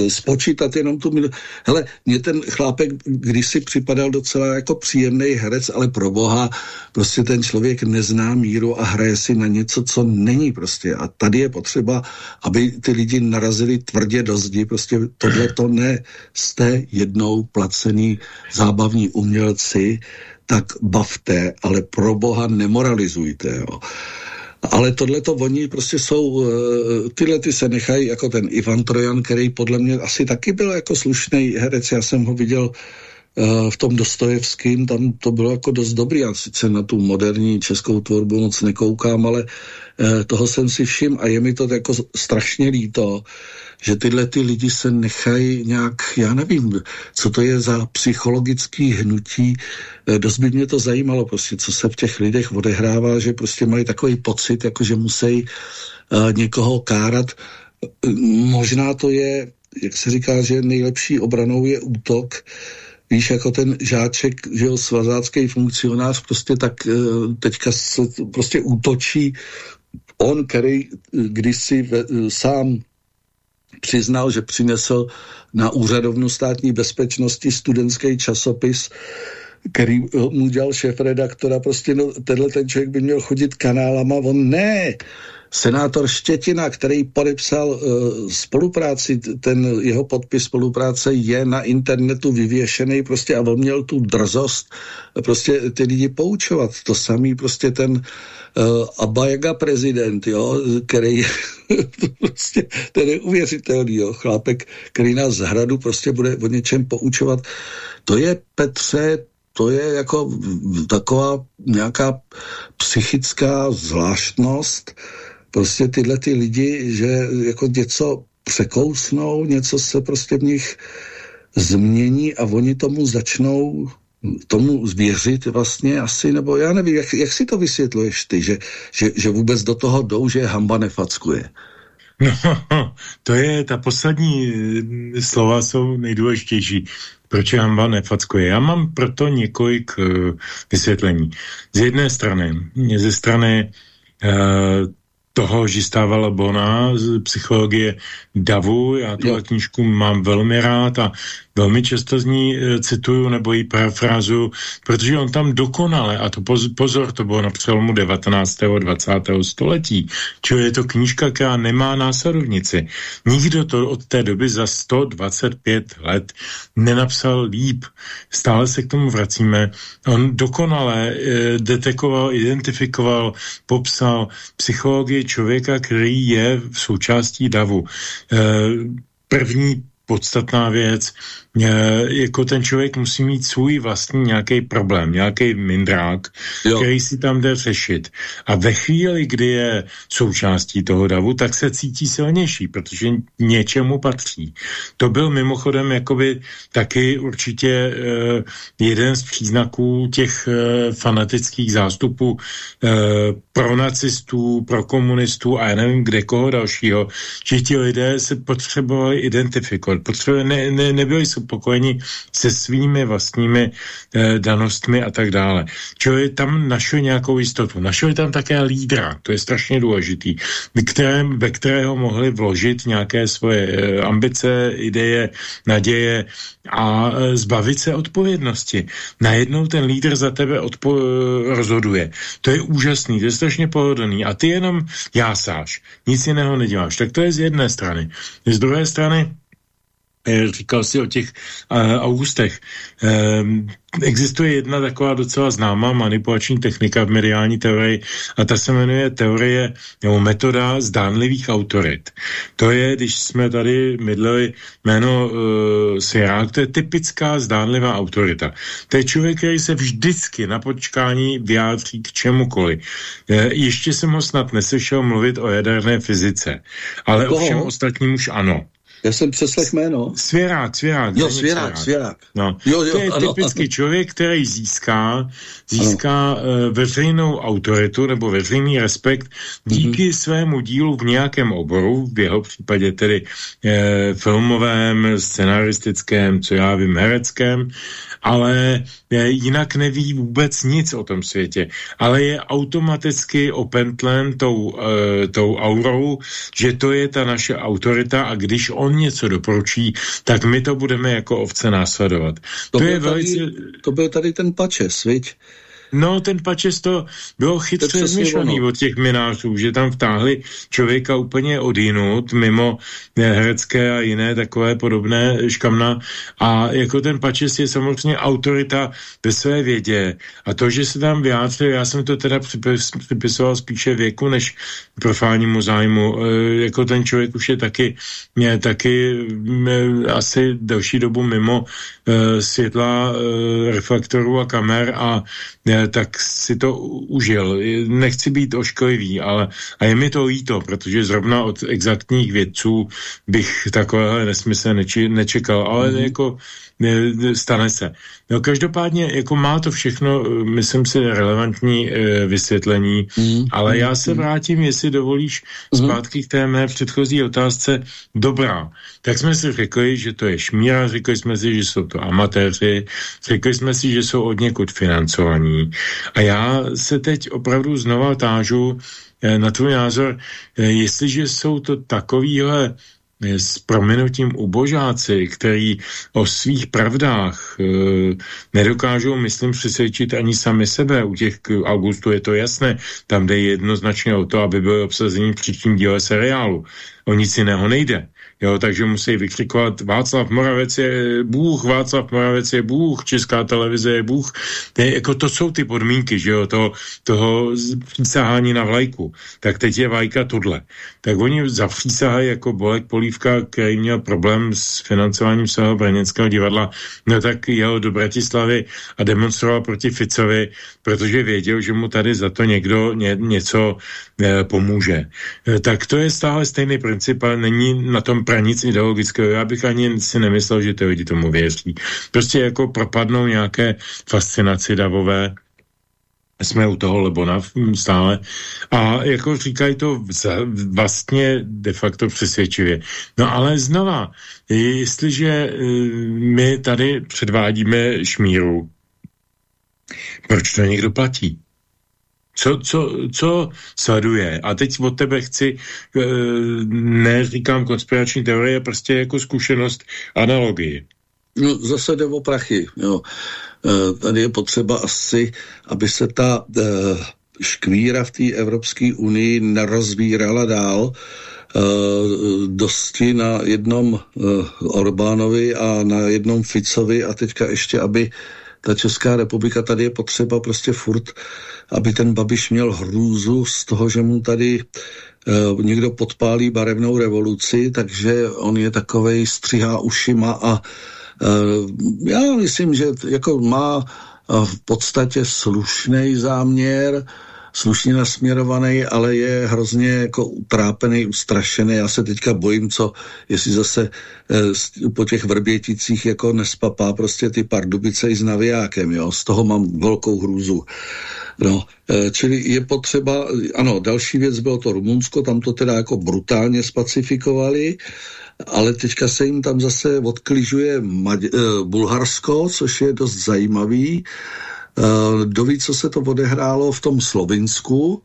spočítat jenom tu minutu. Hele, mě ten chlápek kdysi připadal docela jako příjemný herec, ale pro boha prostě ten člověk nezná míru a hraje si na něco, co není prostě. A tady je potřeba, aby ty lidi narazili tvrdě do zdi, prostě tohle to ne. Jste jednou placený zábavní umělci, tak bavte, ale pro boha nemoralizujte. Jo. Ale tohle to oni prostě jsou, eh, tyhle ty se nechají jako ten Ivan Trojan, který podle mě asi taky byl jako slušný herec, já jsem ho viděl v tom Dostojevským, tam to bylo jako dost dobrý, já sice na tu moderní českou tvorbu moc nekoukám, ale eh, toho jsem si všim a je mi to jako strašně líto, že tyhle ty lidi se nechají nějak, já nevím, co to je za psychologický hnutí, eh, dost by mě to zajímalo prostě, co se v těch lidech odehrává, že prostě mají takový pocit, jako že musí někoho kárat. Možná to je, jak se říká, že nejlepší obranou je útok, víš, jako ten žáček, že jo, svazácký funkcionář, prostě tak uh, teďka se prostě útočí. On, který kdysi ve, sám přiznal, že přinesl na úřadovnu státní bezpečnosti studentský časopis, který mu dělal šéf-redaktora, prostě no, tenhle ten člověk by měl chodit kanálama, on ne, senátor Štětina, který podepsal uh, spolupráci, ten jeho podpis spolupráce je na internetu vyvěšený prostě a on měl tu drzost prostě ty lidi poučovat. To samý prostě ten uh, Abajaga prezident, jo, který prostě, ten je uvěřitelný, jo, chlápek, který nás z hradu prostě bude o něčem poučovat. To je, Petře, to je jako taková nějaká psychická zvláštnost, prostě tyhle ty lidi, že jako něco překousnou, něco se prostě v nich změní a oni tomu začnou tomu zvěřit vlastně asi, nebo já nevím, jak, jak si to vysvětluješ ty, že, že, že vůbec do toho jdou, že hamba nefackuje? No, to je, ta poslední eh, slova jsou nejdůležitější. Proč hamba nefackuje? Já mám proto několik uh, vysvětlení. Z jedné strany, ze strany uh, toho Žistáva Bona z psychologie Davu. Já tu knížku mám velmi rád a velmi často z ní e, cituju nebo ji parafrázu, protože on tam dokonale, a to pozor, to bylo na přelomu 19. a 20. století, čili je to knížka, která nemá následovnici. Nikdo to od té doby za 125 let nenapsal líp. Stále se k tomu vracíme. On dokonale e, detekoval, identifikoval, popsal psychologii člověka, který je v součástí davu. E, první podstatná věc, jako ten člověk musí mít svůj vlastní nějaký problém, nějaký mindrák, jo. který si tam jde řešit. A ve chvíli, kdy je součástí toho davu, tak se cítí silnější, protože něčemu patří. To byl mimochodem jakoby taky určitě uh, jeden z příznaků těch uh, fanatických zástupů uh, pro nacistů, pro komunistů a já nevím kde koho dalšího, že ti lidé se potřebovali identifikovat, potřebovali, ne, ne, nebyli spokojeni se svými vlastními eh, danostmi a tak dále. Čili tam našli nějakou jistotu. Našli tam také lídra, to je strašně důležitý, ve kterém, ve kterého mohli vložit nějaké svoje eh, ambice, ideje, naděje a eh, zbavit se odpovědnosti. Najednou ten lídr za tebe odpo- eh, rozhoduje. To je úžasný, to je strašně pohodlný a ty jenom jásáš, nic jiného neděláš. Tak to je z jedné strany. Z druhé strany říkal si o těch uh, augustech. Um, existuje jedna taková docela známá manipulační technika v mediální teorii a ta se jmenuje teorie nebo metoda zdánlivých autorit. To je, když jsme tady mydleli jméno uh, Sirák, to je typická zdánlivá autorita. To je člověk, který se vždycky na počkání vyjádří k čemukoliv. Uh, ještě jsem ho snad neslyšel mluvit o jaderné fyzice, ale o všem ostatním už ano. Já jsem přeslech jméno. Svěrák, svěrák. Jo, svěrák, svěrák. No. Jo, jo, to je ano, typický ano. člověk, který získá, získá uh, veřejnou autoritu nebo veřejný respekt díky mm-hmm. svému dílu v nějakém oboru, v jeho případě tedy eh, filmovém, scenaristickém, co já vím, hereckém, ale eh, jinak neví vůbec nic o tom světě. Ale je automaticky opentlen tou, eh, tou aurou, že to je ta naše autorita a když on něco doporučí, tak my to budeme jako ovce následovat. To, to je tady, velice... To byl tady ten pačes, viď? No, ten pačes to bylo chytře zmyšlený od těch minářů, že tam vtáhli člověka úplně odinut, mimo herecké a jiné takové podobné škamna. A jako ten pačes je samozřejmě autorita ve své vědě. A to, že se tam vyjádřil, já jsem to teda připisoval spíše věku, než profánnímu zájmu. E, jako ten člověk už je taky, je taky e, asi delší dobu mimo světla e, reflektorů a kamer a e, tak si to užil. Nechci být ošklivý, ale a je mi to líto, protože zrovna od exaktních vědců bych takovéhle nesmysl neči, nečekal, ale mm -hmm. jako stane se. No každopádně jako má to všechno, myslím si, relevantní e, vysvětlení, mm. ale já se vrátím, jestli dovolíš, mm. zpátky k té mé předchozí otázce. Dobrá, tak jsme si řekli, že to je šmíra, řekli jsme si, že jsou to amatéři, řekli jsme si, že jsou od někud financovaní. A já se teď opravdu znova tážu e, na tvůj názor, jestliže jsou to takovýhle s prominutím ubožáci, který o svých pravdách e, nedokážou, myslím, přesvědčit ani sami sebe. U těch Augustů je to jasné, tam jde jednoznačně o to, aby byly obsazení příštím díle seriálu. O nic jiného nejde. Jo, takže musí vykřikovat Václav Moravec je Bůh, Václav Moravec je Bůh, Česká televize je Bůh. Je, jako to jsou ty podmínky, že jo, toho, toho přísahání na vlajku. Tak teď je vlajka tohle. Tak oni zapřísahají jako Bolek Polívka, který měl problém s financováním svého brněnského divadla, no tak jel do Bratislavy a demonstroval proti Ficovi, protože věděl, že mu tady za to někdo ně, něco pomůže. E, tak to je stále stejný princip, ale není na tom pra nic ideologického. Já bych ani si nemyslel, že ty lidi tomu věří. Prostě jako propadnou nějaké fascinaci davové, jsme u toho Lebona stále. A jako říkají to vlastně de facto přesvědčivě. No ale znova, jestliže e, my tady předvádíme šmíru, proč to někdo platí? Co, co, co sleduje? A teď od tebe chci, e, neříkám konspirační teorie, prostě jako zkušenost analogii. No, zase jde o prachy. Jo. E, tady je potřeba asi, aby se ta e, škvíra v té Evropské unii nerozvírala dál, dosti na jednom Orbánovi a na jednom Ficovi a teďka ještě, aby ta Česká republika, tady je potřeba prostě furt, aby ten Babiš měl hrůzu z toho, že mu tady e, někdo podpálí barevnou revoluci, takže on je takovej, střihá ušima a e, já myslím, že jako má v podstatě slušný záměr, slušně nasměrovaný, ale je hrozně jako utrápený, ustrašený. Já se teďka bojím, co, jestli zase eh, po těch vrběticích jako nespapá prostě ty pardubice i s navijákem, jo. Z toho mám velkou hrůzu. No, eh, čili je potřeba, ano, další věc bylo to Rumunsko, tam to teda jako brutálně spacifikovali, ale teďka se jim tam zase odkližuje Maď- eh, Bulharsko, což je dost zajímavý. Doví, co se to odehrálo v tom Slovinsku,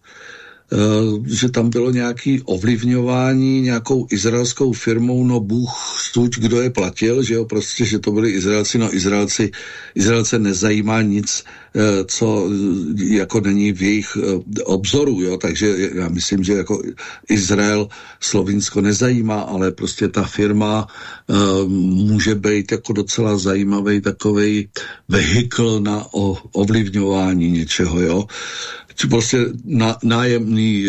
že tam bylo nějaké ovlivňování nějakou izraelskou firmou, no Bůh stuč, kdo je platil, že jo, prostě, že to byli Izraelci, no Izraelci, Izraelce nezajímá nic, uh, co jako není v jejich obzoru, jo, takže já myslím, že jako Izrael Slovinsko nezajímá, ale prostě ta firma může být jako docela zajímavý takový vehikl na ovlivňování něčeho, jo. Prostě na, nájemný,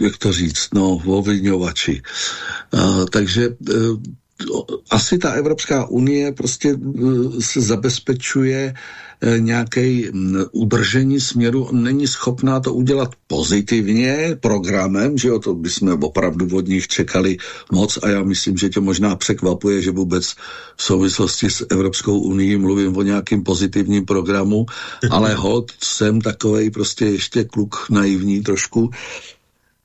jak to říct, no, ovlivňovači. takže asi ta Evropská unie prostě se zabezpečuje nějaké udržení směru, není schopná to udělat pozitivně programem, že jo, to bychom opravdu od nich čekali moc a já myslím, že tě možná překvapuje, že vůbec v souvislosti s Evropskou unii mluvím o nějakým pozitivním programu, ale hod jsem takovej prostě ještě kluk naivní trošku,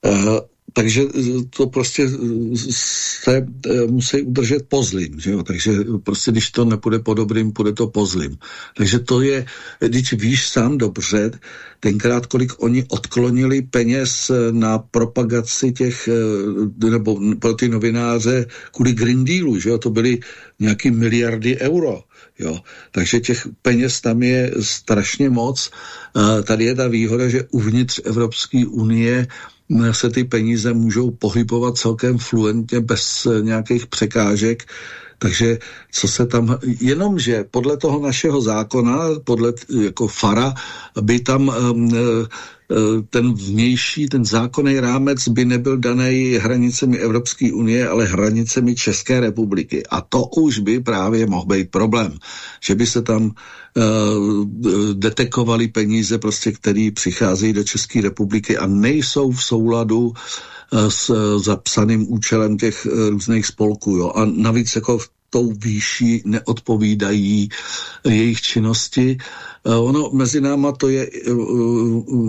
Uh, takže eh, to prostě eh, se eh, musí udržet pozlým, že jo? takže prostě když to nepůjde po dobrým, půjde to pozlým. Takže to je, když víš sám dobře, tenkrát kolik oni odklonili peněz na propagaci těch, nebo pro ty novináře kvůli Green Dealu, že jo? to byly nějaký miliardy euro. Jo. Takže těch peněz tam je strašně moc. Tady je ta výhoda, že uvnitř Evropské unie se ty peníze můžou pohybovat celkem fluentně bez eh, nějakých překážek, takže co se tam, jenomže podle toho našeho zákona, podle jako FARA, by tam um, ten vnější, ten zákonný rámec by nebyl daný hranicemi Evropské unie, ale hranicemi České republiky. A to už by právě mohl být problém, že by se tam uh, detekovaly peníze, prostě, které přicházejí do České republiky a nejsou v souladu uh, s zapsaným účelem těch různých spolků. Jo. A navíc jako v tou výší neodpovídají jejich činnosti. Ono mezi náma to je,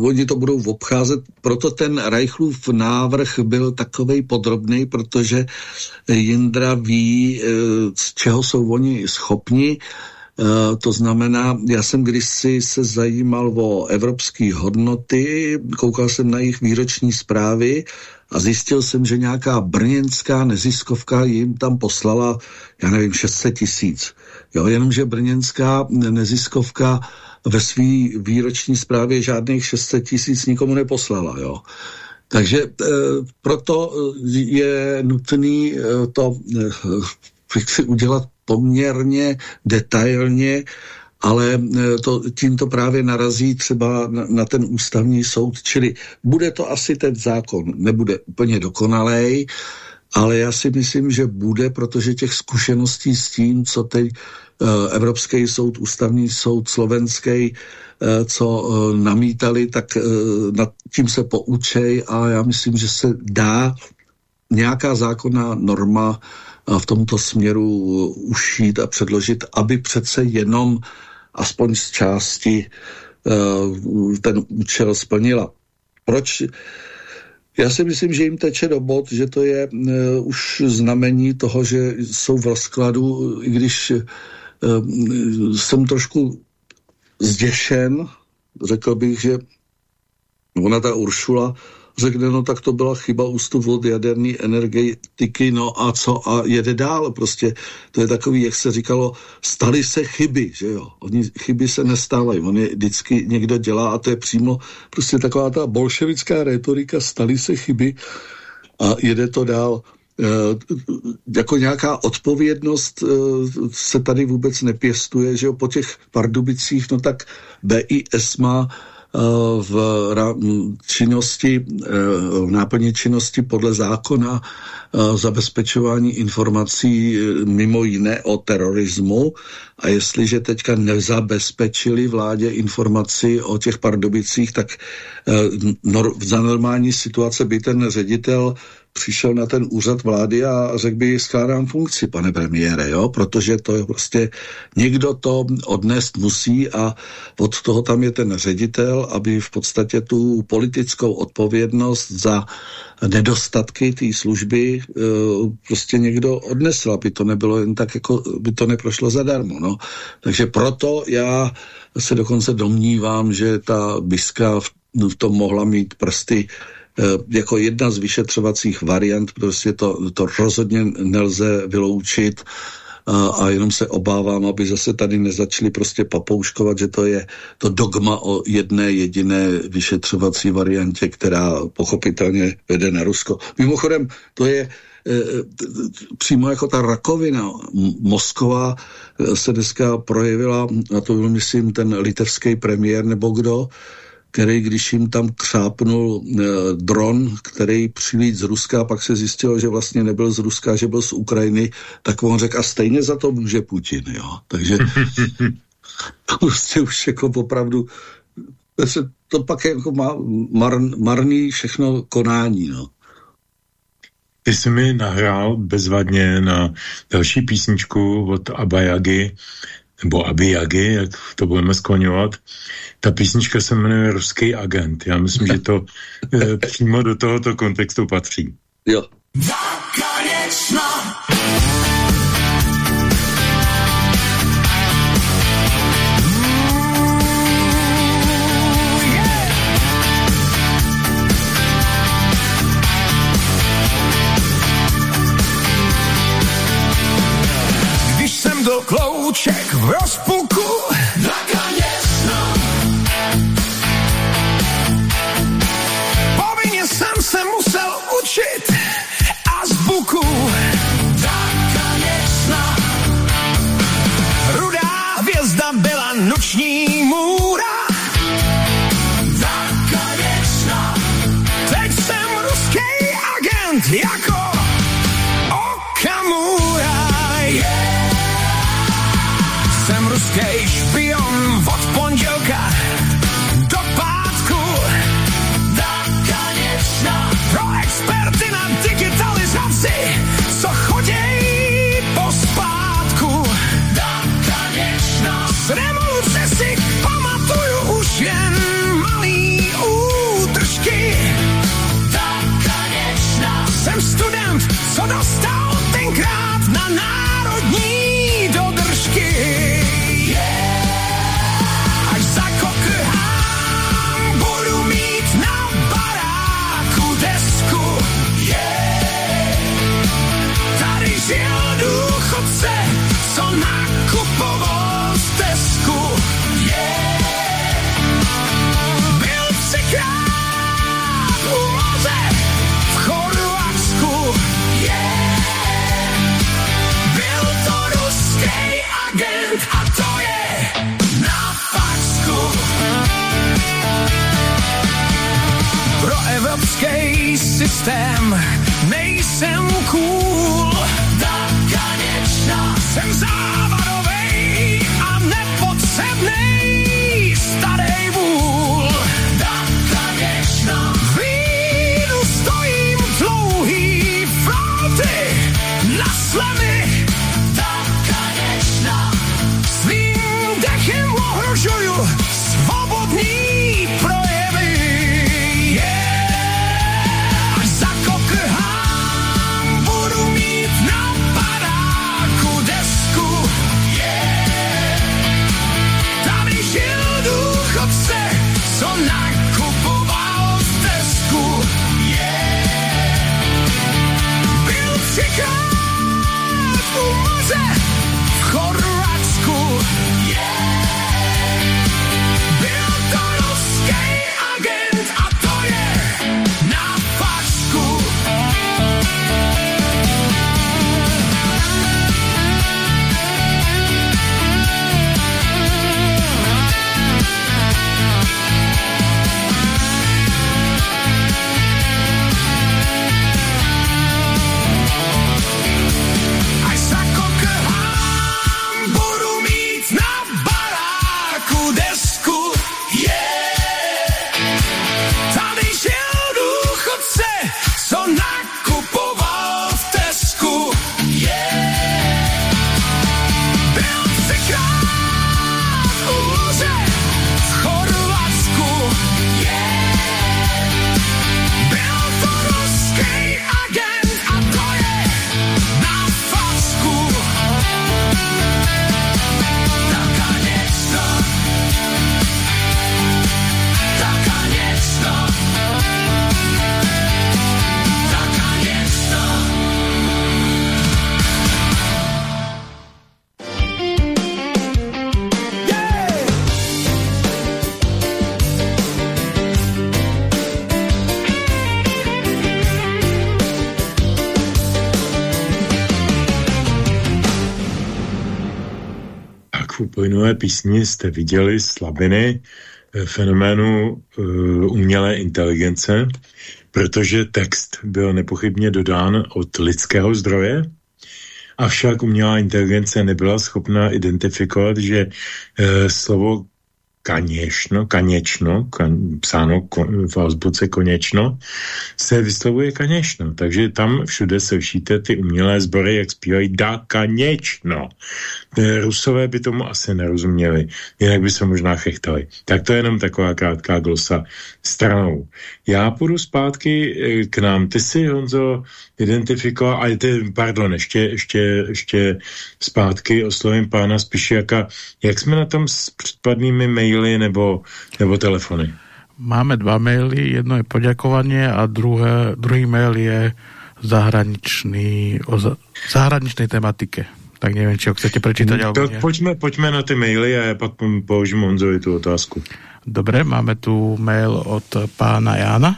oni to budou obcházet, proto ten Reichlův návrh byl takovej podrobný, protože Jindra ví, z čeho jsou oni schopni, to znamená, já jsem kdysi se zajímal o evropské hodnoty, koukal jsem na jejich výroční zprávy a zjistil jsem, že nějaká brněnská neziskovka jim tam poslala, já nevím, 600 tisíc. Jo, jenomže brněnská neziskovka ve své výroční zprávě žádných 600 tisíc nikomu neposlala. Jo. Takže e, proto je nutný e, to e, udělat poměrně detailně, ale e, to, tím to právě narazí třeba na, na ten ústavní soud, čili bude to asi ten zákon, nebude úplně dokonalej, ale já si myslím, že bude, protože těch zkušeností s tím, co teď uh, Evropský soud, ústavní soud, slovenský, uh, co namítali, tak nad tím se poučej a já myslím, že se dá nějaká zákonná norma v tomto směru ušít a předložit, aby přece jenom aspoň z části uh, ten účel splnila. Proč? Já si myslím, že jim teče do bod, že to je uh, už znamení toho, že jsou v rozkladu, i když uh, jsem trošku zděšen, řekl bych, že ona ta Uršula řekne, no tak to byla chyba ústupu od jaderné energetiky, no a co a jede dál, prostě. To je takový, jak se říkalo, staly se chyby, že jo, oni chyby se nestávají, on je vždycky někdo dělá a to je přímo prostě taková ta bolševická retorika, staly se chyby a jede to dál. E, jako nějaká odpovědnost e, se tady vůbec nepěstuje, že jo, po těch Pardubicích, no tak BIS má v činnosti, eh, v náplně činnosti podle zákona eh, zabezpečování informací mimo jiné o terorismu. A jestliže teďka nezabezpečili vládě informaci o těch pardubicích, tak za normální situace by ten ředitel přišel na ten úřad vlády a řekl by, skládám funkci, pane premiére, jo? protože to je prostě, někdo to odnést musí a od toho tam je ten ředitel, aby v podstatě tu politickou odpovědnost za nedostatky té služby e, prostě někdo odnesl, aby to nebylo jen tak, jako by to neprošlo zadarmo. No. Takže proto já se dokonce domnívám, že ta Biska v, v tom mohla mít prsty Eh, jako jedna z vyšetřovacích variant, prostě to, to rozhodně nelze vyloučit a, a jenom se obávám, aby zase tady nezačali prostě papouškovat, že to je to dogma o jedné jediné vyšetřovací variantě, která pochopitelně vede na Rusko. Mimochodem, to je e, přímo jako ta rakovina. Moskva se dneska projevila, a to byl myslím ten litevský premiér nebo kdo, který, když jim tam křápnul e, dron, který přilít z Ruska, a pak se zjistilo, že vlastně nebyl z Ruska, že byl z Ukrajiny, tak on řekl, a stejně za to může Putin, jo. Takže prostě už jako opravdu to pak je jako mar, marný všechno konání, no. Ty jsi mi nahrál bezvadně na další písničku od Abayagy, nebo Abiyagy, jak to budeme skloňovat. Ta písnička se jmenuje Ruský agent. Já myslím, že to e, přímo do tohoto kontextu patří. Jo. Rush systém, nejsem cool. Písni jste viděli slabiny fenoménu uh, umělé inteligence, protože text byl nepochybně dodán od lidského zdroje, avšak umělá inteligence nebyla schopná identifikovat, že uh, slovo kaněšno, kaněčno, kan, psáno kon, v azbuce koněčno, se vyslovuje kaněšno. Takže tam všude se všíte ty umělé sbory, jak zpívají da kaněčno. E, Rusové by tomu asi nerozuměli, jinak by se možná chechtali. Tak to je jenom taková krátká glosa stranou. Já půjdu zpátky e, k nám. Ty si, Honzo, identifikoval, a ty, pardon, ještě, ještě, ještě zpátky oslovím pána Spišiaka. Jak jsme na tom s předpadnými maily nebo, nebo telefony? Máme dva maily, jedno je poďakovanie a druhé, druhý mail je zahraničný, o zahraničnej tematike. Tak neviem, či ho chcete prečítať, alebo nie. Poďme, poďme na ty maily a ja pak položím Honzovi tú otázku. Dobre, máme tu mail od pána Jana.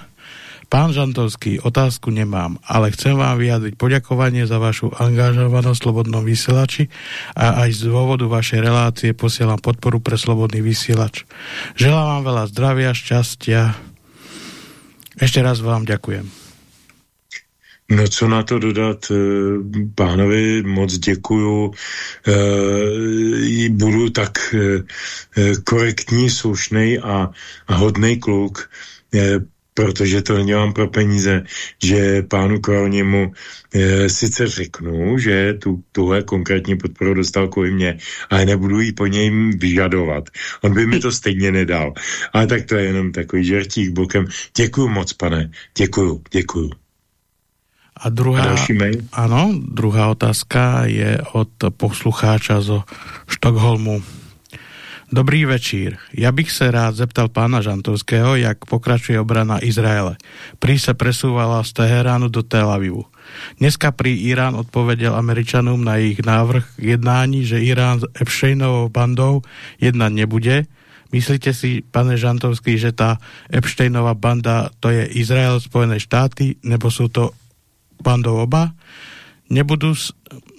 Pán Žantovský, otázku nemám, ale chcem vám vyjadriť poďakovanie za vašu angažovanosť v Slobodnom vysielači a aj z dôvodu vašej relácie posielam podporu pre Slobodný vysielač. Želám vám veľa zdravia, šťastia. Ešte raz vám ďakujem. No co na to dodat, eh, pánovi moc děkuju, eh, budu tak eh, korektní, slušnej a, hodnej kluk, protože to nedělám pro peníze, že pánu Koronimu e, sice řeknu, že tu, tuhle konkrétní podporu dostal kvůli mě, ale nebudu ji po něm vyžadovat. On by mi to stejně nedal. Ale tak to je jenom takový žertík bokem. Děkuju moc, pane. Děkuju, děkuju. A druhá, a Áno, druhá otázka je od poslucháča zo Štokholmu. Dobrý večír. Ja bych se rád zeptal pána Žantovského, jak pokračuje obrana Izraele. Prý se presúvala z Teheránu do Tel Avivu. Dneska prý Irán odpovedel Američanům na jejich návrh jednání, že Irán s Epsteinovou bandou jednať nebude. Myslíte si, pane Žantovský, že ta Epsteinová banda to je Izrael, Spojené štáty, nebo jsou to bandou oba? Nebudu,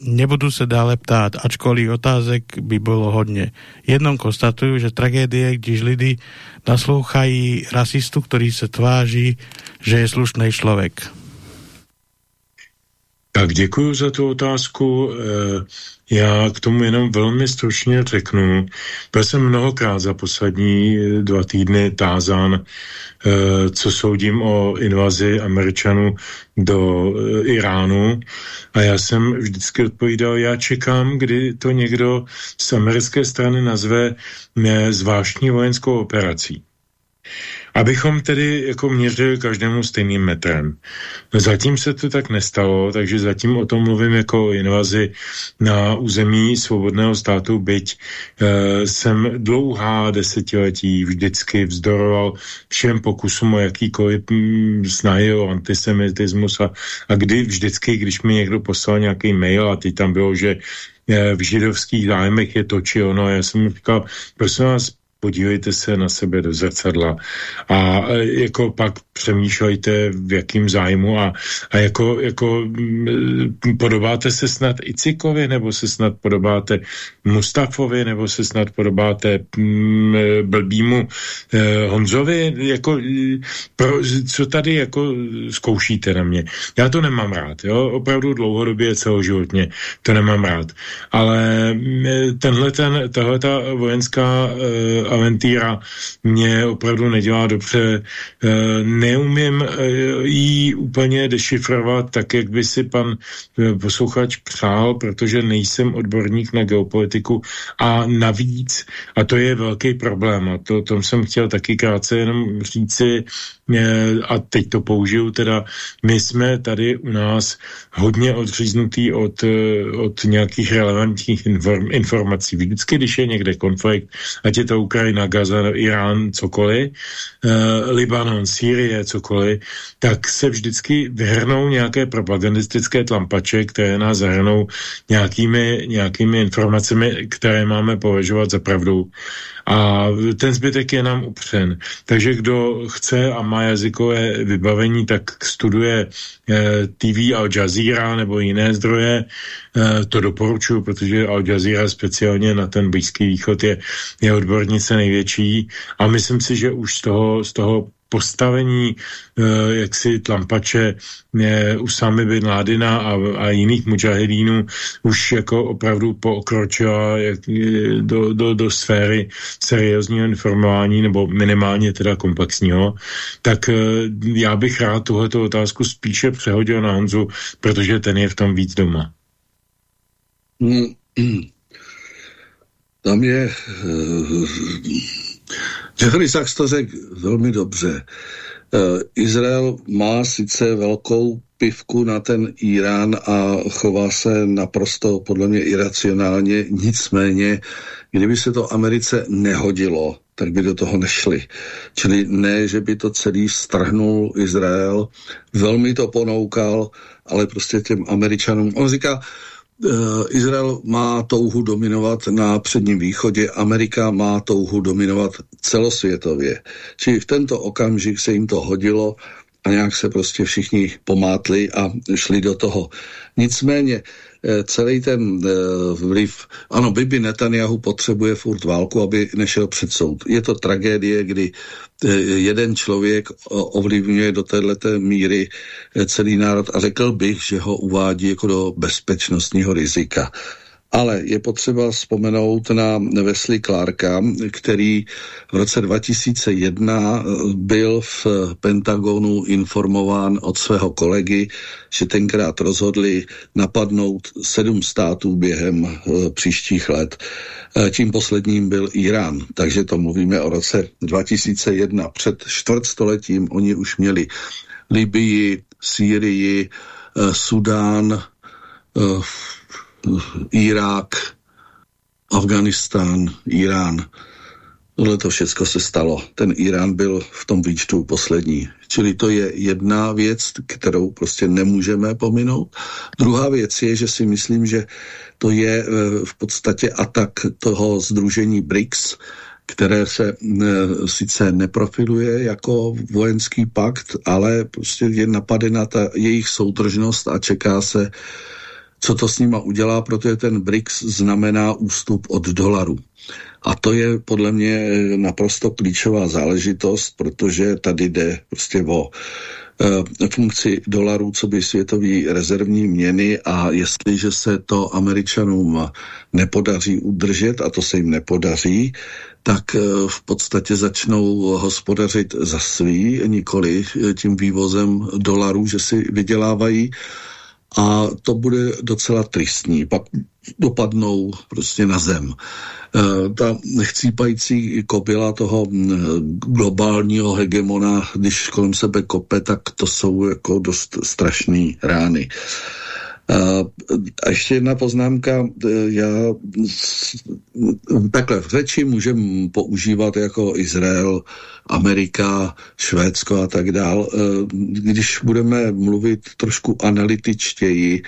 nebudu se dále ptát, ačkoliv otázek by bylo hodně. Jednom konstatuju, že tragédie, když lidi naslouchají rasistu, který se tváří, že je slušný člověk. Tak děkuji za tu otázku. Eh, já k tomu jenom velmi stručně řeknu. Byl jsem mnohokrát za poslední eh, dva týdny tázán, eh, co soudím o invazi Američanů do Iránu. A já jsem vždycky odpovídal, já čekám, kdy to někdo z americké strany nazve zvláštní vojenskou operací. Abychom tedy jako měřili každému stejným metrem. Zatím se to tak nestalo, takže zatím o tom mluvím jako o invazi na území svobodného státu, byť e, jsem dlouhá desetiletí vždycky vzdoroval všem pokusům o jakýkoliv mm, snahy o antisemitismus a, a kdy vždycky, když mi někdo poslal nějaký mail a ty tam bylo, že eh, v židovských zájmech je to či ono. Já jsem říkal, prosím vás, podívejte se na sebe do zrcadla a e, jako pak přemýšlejte v jakým zájmu a, a jako, jako podobáte se snad Icikovi nebo se snad podobáte Mustafovi nebo se snad podobáte blbýmu eh, Honzovi? Jako pro, co tady jako zkoušíte na mě. Já to nemám rád, jo, opravdu dlouhodobě celoživotně to nemám rád, ale tenhle ten, tahle ta vojenská Aventýra mě opravdu nedělá dobře. Eh, neumím eh, jí úplně dešifrovat tak, jak by si pan eh, posluchač přál, protože nejsem odborník na geopolitiku a navíc, a to je velký problém, a to tom jsem chtěl taky krátce jenom říci, a teď to použiju, teda my jsme tady u nás hodně odříznutý od, od nějakých relevantních inform, informací. Vždycky, když je někde konflikt, ať je to Ukrajina, Gaza, Irán, cokoliv, eh, Libanon, Sýrie, cokoliv, tak se vždycky vyhrnou nějaké propagandistické tlampače, které nás zahrnou nějakými, nějakými informacemi, které máme považovat za pravdu. A ten zbytek je nám upřen. Takže kdo chce a má jazykové vybavení, tak studuje eh, TV Al Jazeera nebo jiné zdroje. Eh, to doporučuji, protože Al Jazeera speciálně na ten Blízký východ je, je odbornice největší. A myslím si, že už z toho, z toho postavení eh, jaksi tlampače eh, Usamy bin Ládina a, a jiných mujahedínů už jako opravdu pookročila jak, eh, do, do, do sféry seriózního informování nebo minimálně teda komplexního, tak eh, já bych rád tuhleto otázku spíše přehodil na Honzu, protože ten je v tom víc doma. Hmm. Tam je uh, Jeffrey Sachs to řekl velmi dobře. Uh, Izrael má sice velkou pivku na ten Irán a chová se naprosto podle mě iracionálně, nicméně, kdyby se to Americe nehodilo, tak by do toho nešli. Čili ne, že by to celý strhnul Izrael, velmi to ponoukal, ale prostě těm Američanům, on říká, Izrael má touhu dominovat na předním východě, Amerika má touhu dominovat celosvětově. Čili v tento okamžik se jim to hodilo a nějak se prostě všichni pomátli a šli do toho. Nicméně Eh, celý ten eh, vliv, ano, Bibi Netanyahu potřebuje furt válku, aby nešel před soud. Je to tragédie, kdy eh, jeden člověk ovlivňuje do této míry celý národ a řekl bych, že ho uvádí jako do bezpečnostního rizika. Ale je potřeba vzpomenout na Wesley Clarka, který v roce 2001 byl v Pentagonu informován od svého kolegy, že tenkrát rozhodli napadnout sedm států během uh, příštích let. Uh, tím posledním byl Irán, takže to mluvíme o roce 2001. Před čtvrtstoletím oni už měli Libii, Sýrii, Sudán, Irák, Afganistán, Irán. Tohle to všechno se stalo. Ten Irán byl v tom výčtu poslední. Čili to je jedna věc, kterou prostě nemůžeme pominout. Druhá věc je, že si myslím, že to je e, v podstatě atak toho združení BRICS, které se e, sice neprofiluje jako vojenský pakt, ale prostě je napadena ta jejich soudržnost a čeká se co to s nima udělá, protože ten BRICS znamená ústup od dolaru. A to je podle mě naprosto klíčová záležitost, protože tady jde prostě o e, funkci dolarů, co by světový rezervní měny a jestliže se to Američanům nepodaří udržet, a to se jim nepodaří, tak e, v podstatě začnou hospodařit za svý, nikoli tím vývozem dolarů, že si vydělávají a to bude docela tristní. Pak dopadnou prostě na zem. E, ta chcípající kobila toho globálního hegemona, když kolem sebe kope, tak to jsou jako dost strašné rány. A ještě jedna poznámka, e, já takhle v řeči můžeme používat jako Izrael, Amerika, Švédsko a tak dál. E, když budeme mluvit trošku analytičtěji,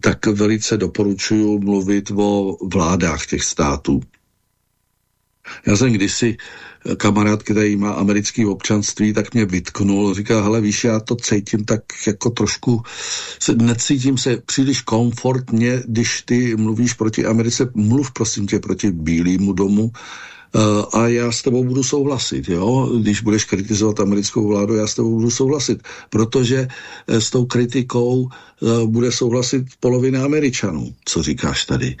tak velice doporučuji mluvit o vládách těch států. Já jsem kdysi kamarád, který má americký občanství, tak mě vytknul, říká, hele víš, já to cítím tak jako trošku, se, necítím se příliš komfortně, když ty mluvíš proti Americe, mluv prosím tě proti Bílému domu, a já s tebou budu souhlasit, jo? Když budeš kritizovat americkou vládu, já s tebou budu souhlasit, protože eh, s tou kritikou eh, bude souhlasit polovina Američanů, co říkáš tady.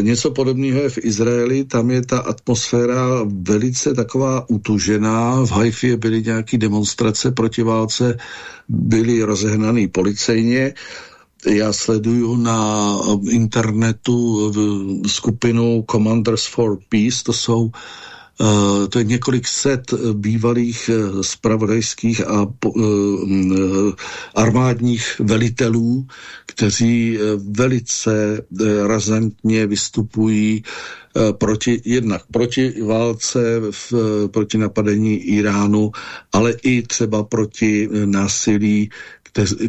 Něco podobného je v Izraeli, tam je ta atmosféra velice taková utužená, v Haifě byly nějaké demonstrace proti válce, byly rozehnaný policejně, já sleduju na internetu skupinu Commanders for Peace, to jsou Uh, to je několik set bývalých uh, spravodajských a uh, armádních velitelů, kteří velice razantně vystupují proti, jednak proti válce, v, proti napadení Iránu, ale i třeba proti násilí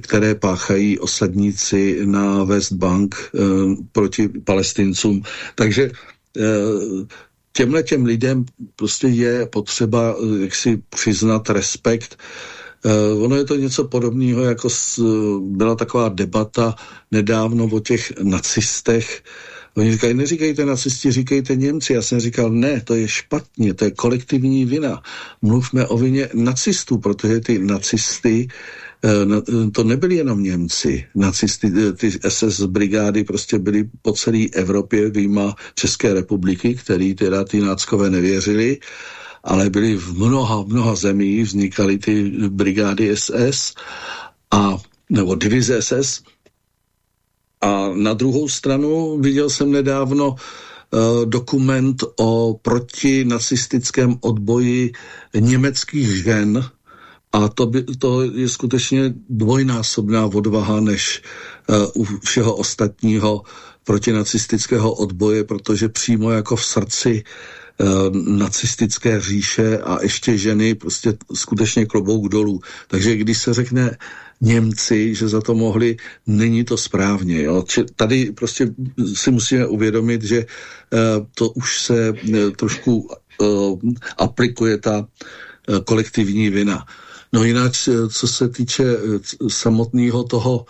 které páchají osadníci na West Bank eh, proti palestincům. Takže eh, těmhle těm lidem prostě je potřeba jak si přiznat respekt. Ono je to něco podobného, jako byla taková debata nedávno o těch nacistech, Oni říkají, neříkejte nacisti, říkejte Němci. Já jsem říkal, ne, to je špatně, to je kolektivní vina. Mluvme o vině nacistů, protože ty nacisty eh, to nebyli jenom Němci. Nacisty, eh, ty SS brigády prostě byly po celé Evropě, výjima České republiky, který teda ty náckové nevěřili, ale byly v mnoha, mnoha zemích, vznikaly ty brigády SS a nebo divize SS a na druhou stranu viděl jsem nedávno dokument o protinacistickém odboji německých žen a to, by, to je skutečně dvojnásobná odvaha než uh, u všeho ostatního protinacistického odboje, protože přímo jako v srdci uh, nacistické říše a ještě ženy prostě skutečně klobouk dolů. Takže když se řekne Němci, že za to mohli, není to správně. Jo? Tady prostě si musíme uvědomit, že uh, to už se uh, trošku uh, aplikuje ta kolektivní vina. No jinak, co se týče samotného toho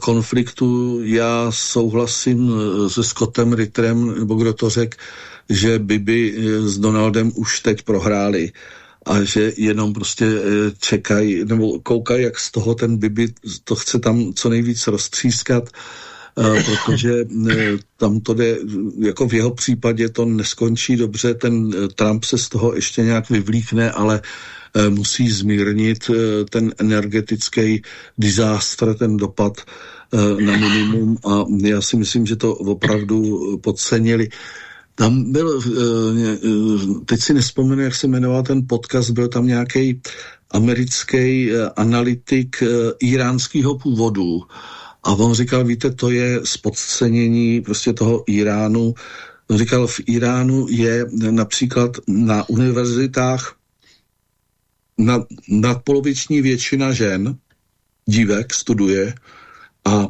konfliktu, já souhlasím se Scottem Ritterem, nebo kdo to řekl, že Bibi s Donaldem už teď prohráli a že jenom prostě eh, čekají, nebo koukají, jak z toho ten Bibi to chce tam co nejvíc roztřískat, eh, protože eh, tam to jde, jako v jeho případě to neskončí dobře, ten Trump se z toho ještě nějak vyvlíkne, ale musí zmírnit ten energetický disástr, ten dopad na minimum a já si myslím, že to opravdu podcenili. Tam byl, eh, eh, teď si nespomenu, jak se jmenoval ten podcast, byl tam nějaký americký eh, analytik iránského původu a on říkal, víte, to je spodcenění prostě toho Iránu. On říkal, v Iránu je například na univerzitách nad, nadpoloviční většina žen, dívek, studuje a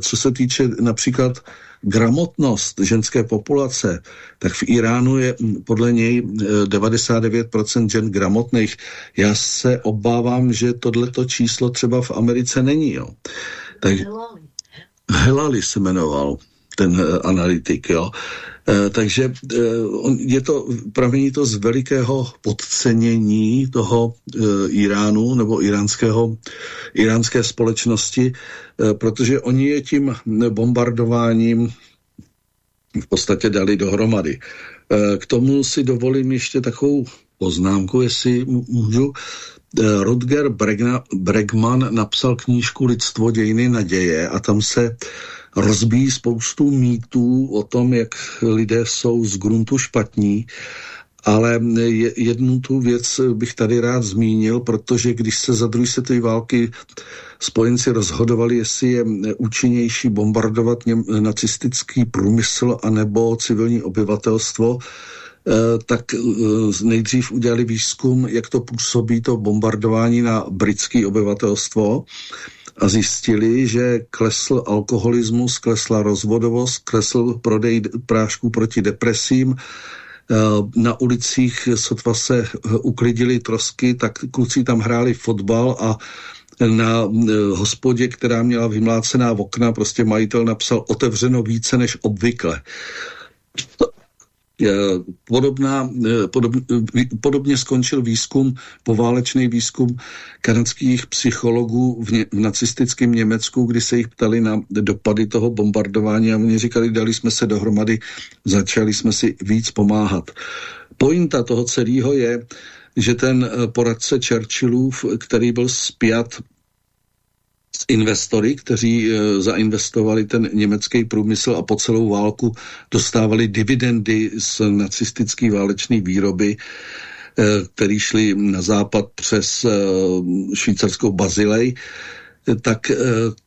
co se týče například gramotnost ženské populace, tak v Iránu je podle něj 99% žen gramotných. Já se obávám, že tohleto číslo třeba v Americe není. Jo. Tak, Helali se jmenoval ten uh, analytik, jo. Uh, takže uh, je to, pramení to z velikého podcenění toho uh, Iránu nebo iránského, iránské společnosti, protože oni je tím bombardováním v podstatě dali dohromady. K tomu si dovolím ještě takovou poznámku, jestli můžu. Rutger Bregman napsal knížku Lidstvo dějiny naděje a tam se rozbíjí spoustu mýtů o tom, jak lidé jsou z gruntu špatní, ale jednu tu věc bych tady rád zmínil, protože když se za druhé světové války spojenci rozhodovali, jestli je účinnější bombardovat nacistický průmysl anebo civilní obyvatelstvo, eh, tak eh, nejdřív udělali výzkum, jak to působí to bombardování na britské obyvatelstvo a zjistili, že klesl alkoholismus, klesla rozvodovost, klesl prodej prášků proti depresím, eh, na ulicích sotva se uklidili trosky, tak kluci tam hráli fotbal a na eh, hospodě, která měla vymlácená okna, prostě majitel napsal otevřeno více než obvykle. Podobná, eh, podob, podobně skončil výzkum, poválečný výzkum kanadských psychologů v, ně, v nacistickém Německu, kdy se jich ptali na dopady toho bombardování a oni říkali, dali jsme se dohromady, začali jsme si víc pomáhat. Pointa toho celého je, že ten eh, poradce Churchillův, který byl spjat investory, kteří e, zainvestovali ten německý průmysl a po celou válku dostávali dividendy z nacistické válečné výroby, e, které šly na západ přes e, švýcarskou Bazilej tak eh,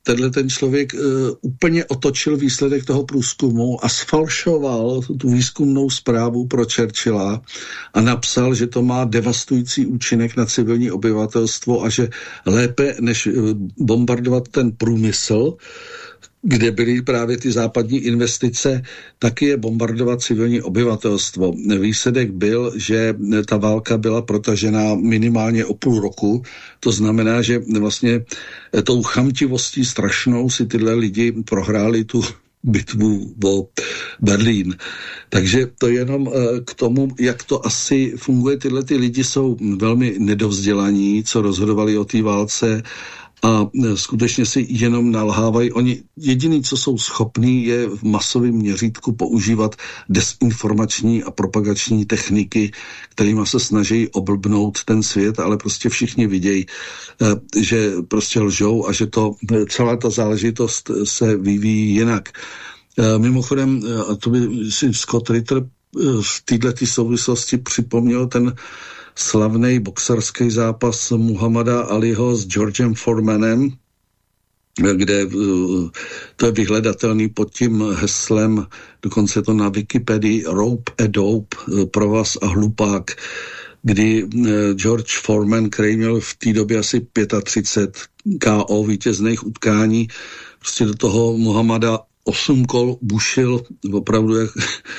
tenhle ten člověk eh, úplně otočil výsledek toho průzkumu a sfalšoval tu výzkumnou zprávu pro Churchilla a napsal, že to má devastující účinek na civilní obyvatelstvo a že lépe než eh, bombardovat ten průmysl kde byly právě ty západní investice, taky je bombardovat civilní obyvatelstvo. Výsledek byl, že ta válka byla protažená minimálně o půl roku. To znamená, že vlastně tou chamtivostí strašnou si tyhle lidi prohráli tu bitvu o Berlín. Takže to jenom eh, k tomu, jak to asi funguje. Tyhle ty lidi jsou velmi nedovzdělaní, co rozhodovali o té válce a e, skutečně si jenom nalhávají. Oni jediný, co jsou schopní, je v masovém měřítku používat desinformační a propagační techniky, kterými se snaží oblbnout ten svět, ale prostě všichni vidějí, e, že prostě lžou a že to e, celá ta záležitost se vyvíjí jinak. Mimochodem, a to by si Scott Ritter v této souvislosti připomněl ten slavný boxerský zápas Muhammada Aliho s Georgem Foremanem, kde eh, to je vyhledatelný pod tím heslem, dokonce to na Wikipedii, Rope a Dope, eh, provaz a hlupák, kdy eh, George Foreman, který měl v té době asi 35 KO vítězných utkání, prostě do toho Muhammada osm kol bušil opravdu jak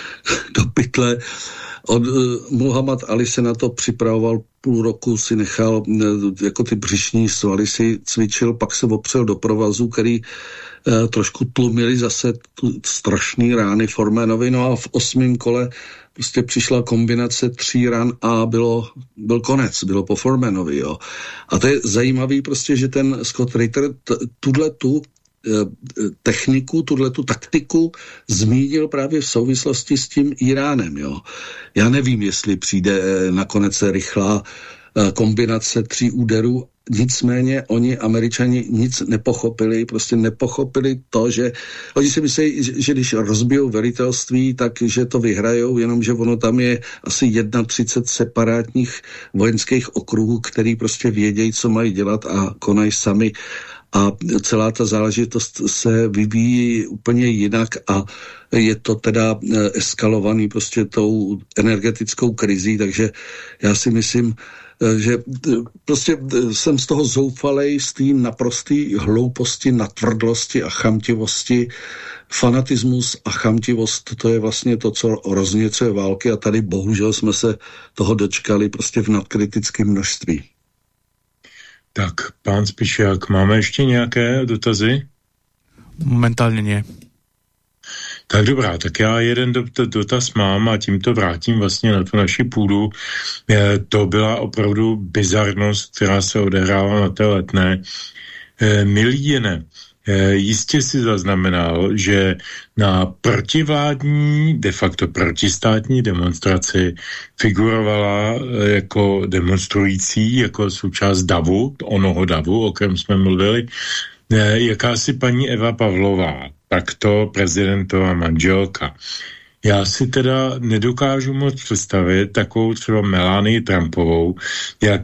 do pytle od, uh, Muhammad Ali se na to připravoval půl roku, si nechal uh, jako ty břišní svaly si cvičil, pak se opřel do provazu, který uh, trošku tlumili zase tu strašný rány Formanovi, no a v osmém kole prostě přišla kombinace tří ran a bylo, byl konec, bylo po Formanovi, jo. A to je zajímavý prostě, že ten Scott Ritter tuhle tu techniku, tuhle tu taktiku zmínil právě v souvislosti s tím Iránem. Jo. Já nevím, jestli přijde eh, nakonec rychlá eh, kombinace tří úderů, nicméně oni, američani, nic nepochopili, prostě nepochopili to, že oni si myslí, že, že když rozbijou velitelství, tak že to vyhrajou, jenomže ono tam je asi 31 separátních vojenských okruhů, který prostě vědějí, co mají dělat a konají sami a celá ta záležitost se vyvíjí úplně jinak a je to teda eh, eskalovaný prostě tou energetickou krizí, takže já si myslím, eh, že eh, prostě jsem z toho zoufalej, z té naprostý hlouposti, natvrdlosti a chamtivosti, fanatismus a chamtivost, to je vlastně to, co rozněcuje války a tady bohužel jsme se toho dočkali prostě v nadkritickém množství. Tak, pán Spišák, máme ještě nějaké dotazy? Momentálně ne. Tak dobrá, tak já jeden dotaz mám a tím to vrátím vlastně na tu naši půdu. To byla opravdu bizarnost, která se odehrála na té letné. E, milý Jene, Eh, jistě si zaznamenal, že na protivládní, de facto protistátní demonstraci figurovala eh, jako demonstrující, jako součást davu, onoho davu, o kterém jsme mluvili, eh, jakási paní Eva Pavlová, takto prezidentová manželka. Já si teda nedokážu moc představit takovou třeba Melanie Trumpovou, jak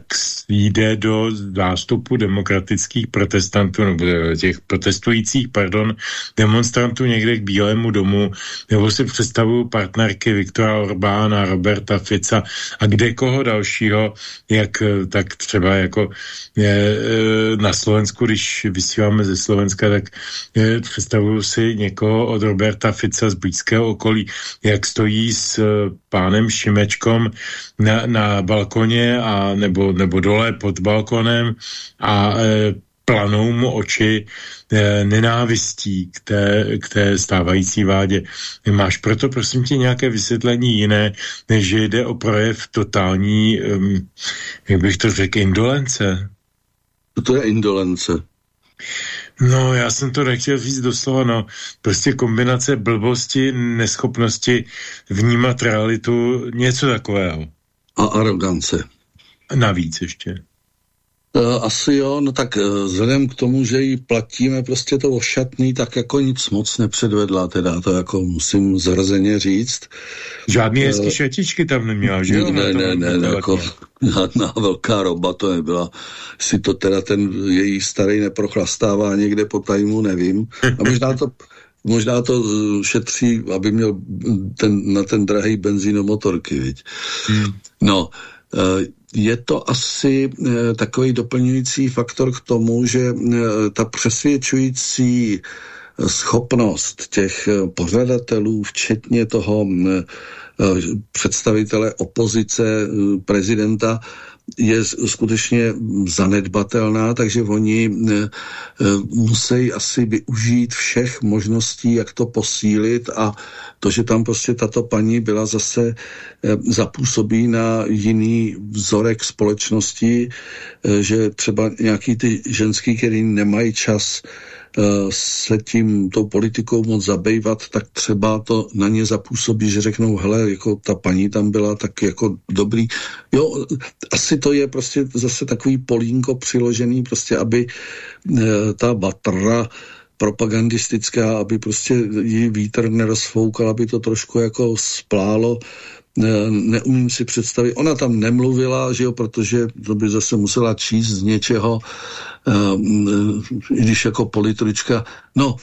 jde do zástupu demokratických protestantů, nebo těch protestujících, pardon, demonstrantů někde k Bílému domu, nebo si představuju partnerky Viktora Orbána, Roberta Fica a kde koho dalšího, jak tak třeba jako je, e, na Slovensku, když vysíláme ze Slovenska, tak je, představuju si někoho od Roberta Fica z blízkého okolí, jak stojí s eh, pánem Šimečkom na, na balkoně a nebo, nebo dole pod balkonem a e, planou mu oči e, nenávistí k té, k té stávající vládě. Máš proto, prosím tě, nějaké vysvětlení jiné, než že jde o projev totální, um, jak bych to řekl, indolence? To je indolence. No, já jsem to nechtěl říct doslova, no. Prostě kombinace blbosti, neschopnosti vnímat realitu, něco takového. A arogance. Navíc ještě. E, asi jo, no tak e, vzhledem k tomu, že ji platíme prostě to ošatný, tak jako nic moc nepředvedla, teda to jako musím zhrzeně říct. Žádný uh, hezký šatičky tam neměla, že jo? Ne, ne, ne, ne, jako žádná velká roba to nebyla. Si to teda ten její starý neprochlastává někde po tajmu, nevím. A možná to, možná to šetří, aby měl ten, na ten drahý benzínomotorky, viď? Hmm. No, uh, je to asi e, takový doplňující faktor k tomu, že e, ta přesvědčující schopnost těch pořadatelů, včetně toho představitele opozice prezidenta, je skutečně zanedbatelná, takže oni eh, eh, musí asi využít všech možností, jak to posílit a to, že tam prostě tato paní byla zase eh, zapůsobí na jiný vzorek společnosti, že třeba nějaký ty ženský, který nemají čas se tím, tou politikou moc zabývat, tak třeba to na ně zapůsobí, že řeknou, hele, jako ta paní tam byla tak jako dobrý. Jo, asi to je prostě zase takový polínko přiložený, prostě aby eh, ta batra propagandistická, aby prostě jí vítr nerozfoukal, aby to trošku jako splálo neumím si představit. Ona tam nemluvila, že jo, protože to by zase musela číst z něčeho, um, i když jako politrička. No,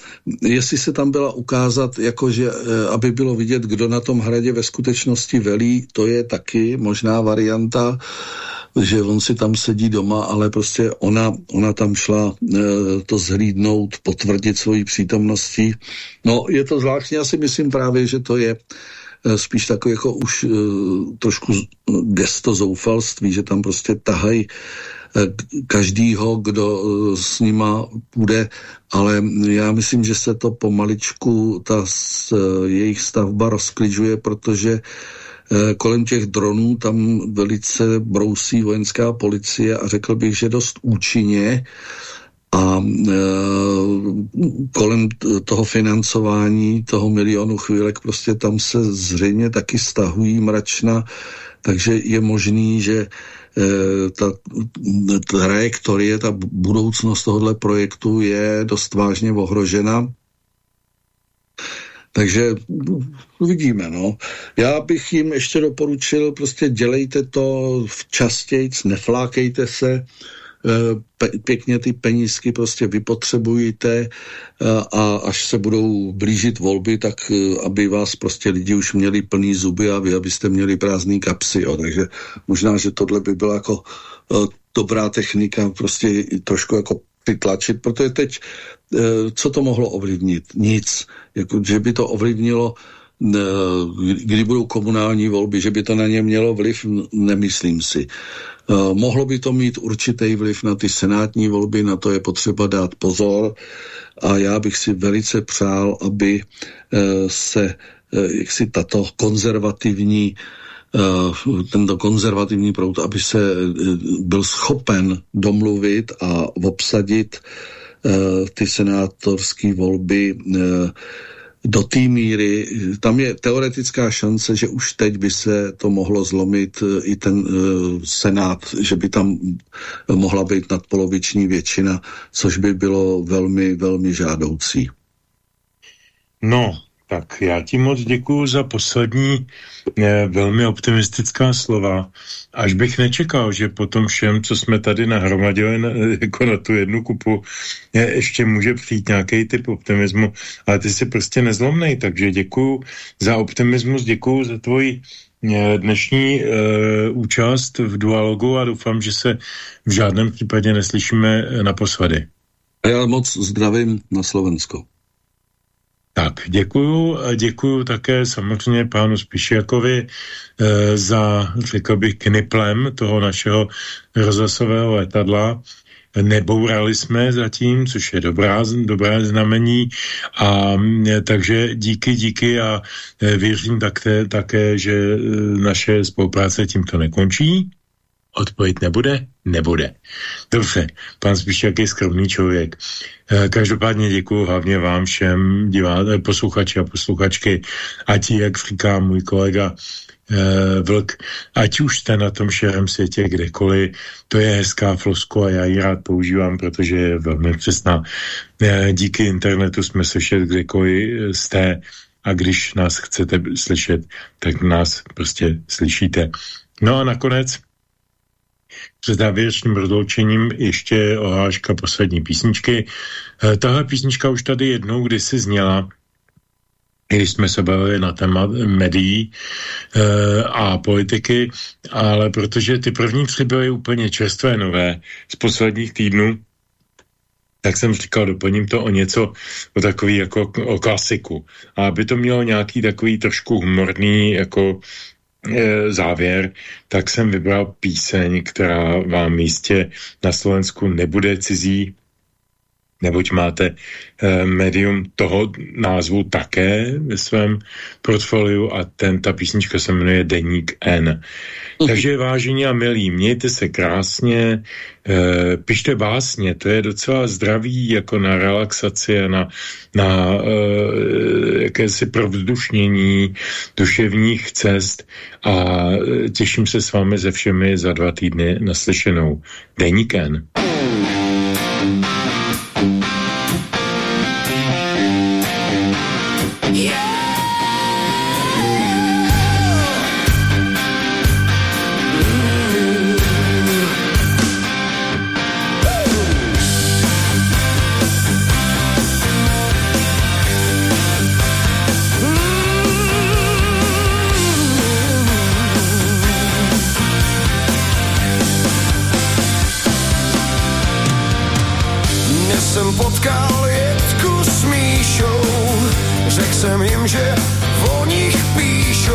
jestli se tam byla ukázat, jakože, eh, aby bylo vidět, kdo na tom hradě ve skutečnosti velí, to je taky možná varianta, že on si tam sedí doma, ale prostě ona, ona tam šla e, to zhlídnout, potvrdit svoji přítomností. No, je to zvláštní, já si myslím právě, že to je Eh, spíš takový jako už uh, trošku gesto zoufalství, že tam prostě tahají uh, každýho, kdo s nima půjde, ale já myslím, že se to pomaličku, ta jejich stavba rozklidžuje, protože kolem těch dronů tam velice brousí vojenská policie a řekl bych, že dost účinně a e, kolem toho financování, toho milionu chvílek, prostě tam se zřejmě taky stahují mračna, takže je možný, že e, ta trajektorie, ta budoucnost tohohle projektu je dost vážně ohrožena. Takže uvidíme, no. Já bych jim ještě doporučil, prostě dělejte to včastějc, neflákejte se, Eh, pěkně ty penízky prostě vypotřebujete eh, a až se budou blížit volby, tak eh, aby vás prostě lidi už měli plný zuby a vy, abyste měli prázdný kapsy. Jo. Takže možná, že tohle by byla jako dobrá technika prostě trošku jako přitlačit, protože teď co to mohlo ovlivnit? Nic. Jako, že by to ovlivnilo kdy budou komunální volby, že by to na ně mělo vliv, nemyslím si. Eh, mohlo by to mít určitý vliv na ty senátní volby, na to je potřeba dát pozor a já bych si velice přál, aby eh, se eh, jaksi tato konzervativní tento konzervativní proud, aby se byl schopen domluvit a obsadit ty senátorské volby do té míry, tam je teoretická šance, že už teď by se to mohlo zlomit eh, i ten uh, senát, že by tam mohla být nadpoloviční většina, což by bylo velmi, velmi žádoucí. No, tak já ti moc děkuji za poslední eh, velmi optimistická slova. Až bych nečekal, že po tom všem, co jsme tady nahromadili na, jako na tu jednu kupu, je, ještě může přijít nějaký typ optimismu, ale ty jsi prostě nezlomnej, takže děkuji za optimismus, děkuji za tvoji eh, dnešní uh, účast v dualogu a doufám, že se v žádném případě neslyšíme naposledy. Já moc zdravím na Slovensko. Tak, děkuju, děkuju také samozřejmě pánu Spišiakovi e, za, řekl bych, kniplem toho našeho rozhlasového letadla. Nebourali jsme zatím, což je dobrá, dobré znamení a e, takže díky, díky a e, věřím také, také, že e, naše spolupráce tímto nekončí. Odpověď nebude? Nebude. Dobře, pan Spíšák je skromný člověk. Eh, každopádně děkuji hlavně vám všem eh, posluchači a posluchačky, ať jak říká můj kolega eh, Vlk, ať už jste na tom širém světě kdekoliv, to je hezká flosko a já ji rád používám, protože je velmi přesná. Díky internetu jsme slyšet kdekoliv jste a když nás chcete slyšet, tak nás prostě slyšíte. No a nakonec se závěrečným rozloučením ještě ohláška poslední písničky. E, tahle písnička už tady jednou kdysi zněla, když jsme se bavili na téma médií e, a politiky, ale protože ty první tři byly úplně čerstvé nové z posledních týdnů, tak jsem říkal, doplním to o něco, o takový jako o klasiku. A aby to mělo nějaký takový trošku humorný jako závěr, tak jsem vybral píseň, která vám místě na Slovensku nebude cizí, neboť máte eh, médium toho názvu také ve svém portfoliu a ten, ta písnička se jmenuje Deník N. Mhm. Takže vážení a milí, mějte se krásně, eh, pište básně, to je docela zdravý jako na relaxaci a na, na eh, jakési provzdušnění duševních cest a těším se s vámi ze všemi za dva týdny naslyšenou. Deník N. do picia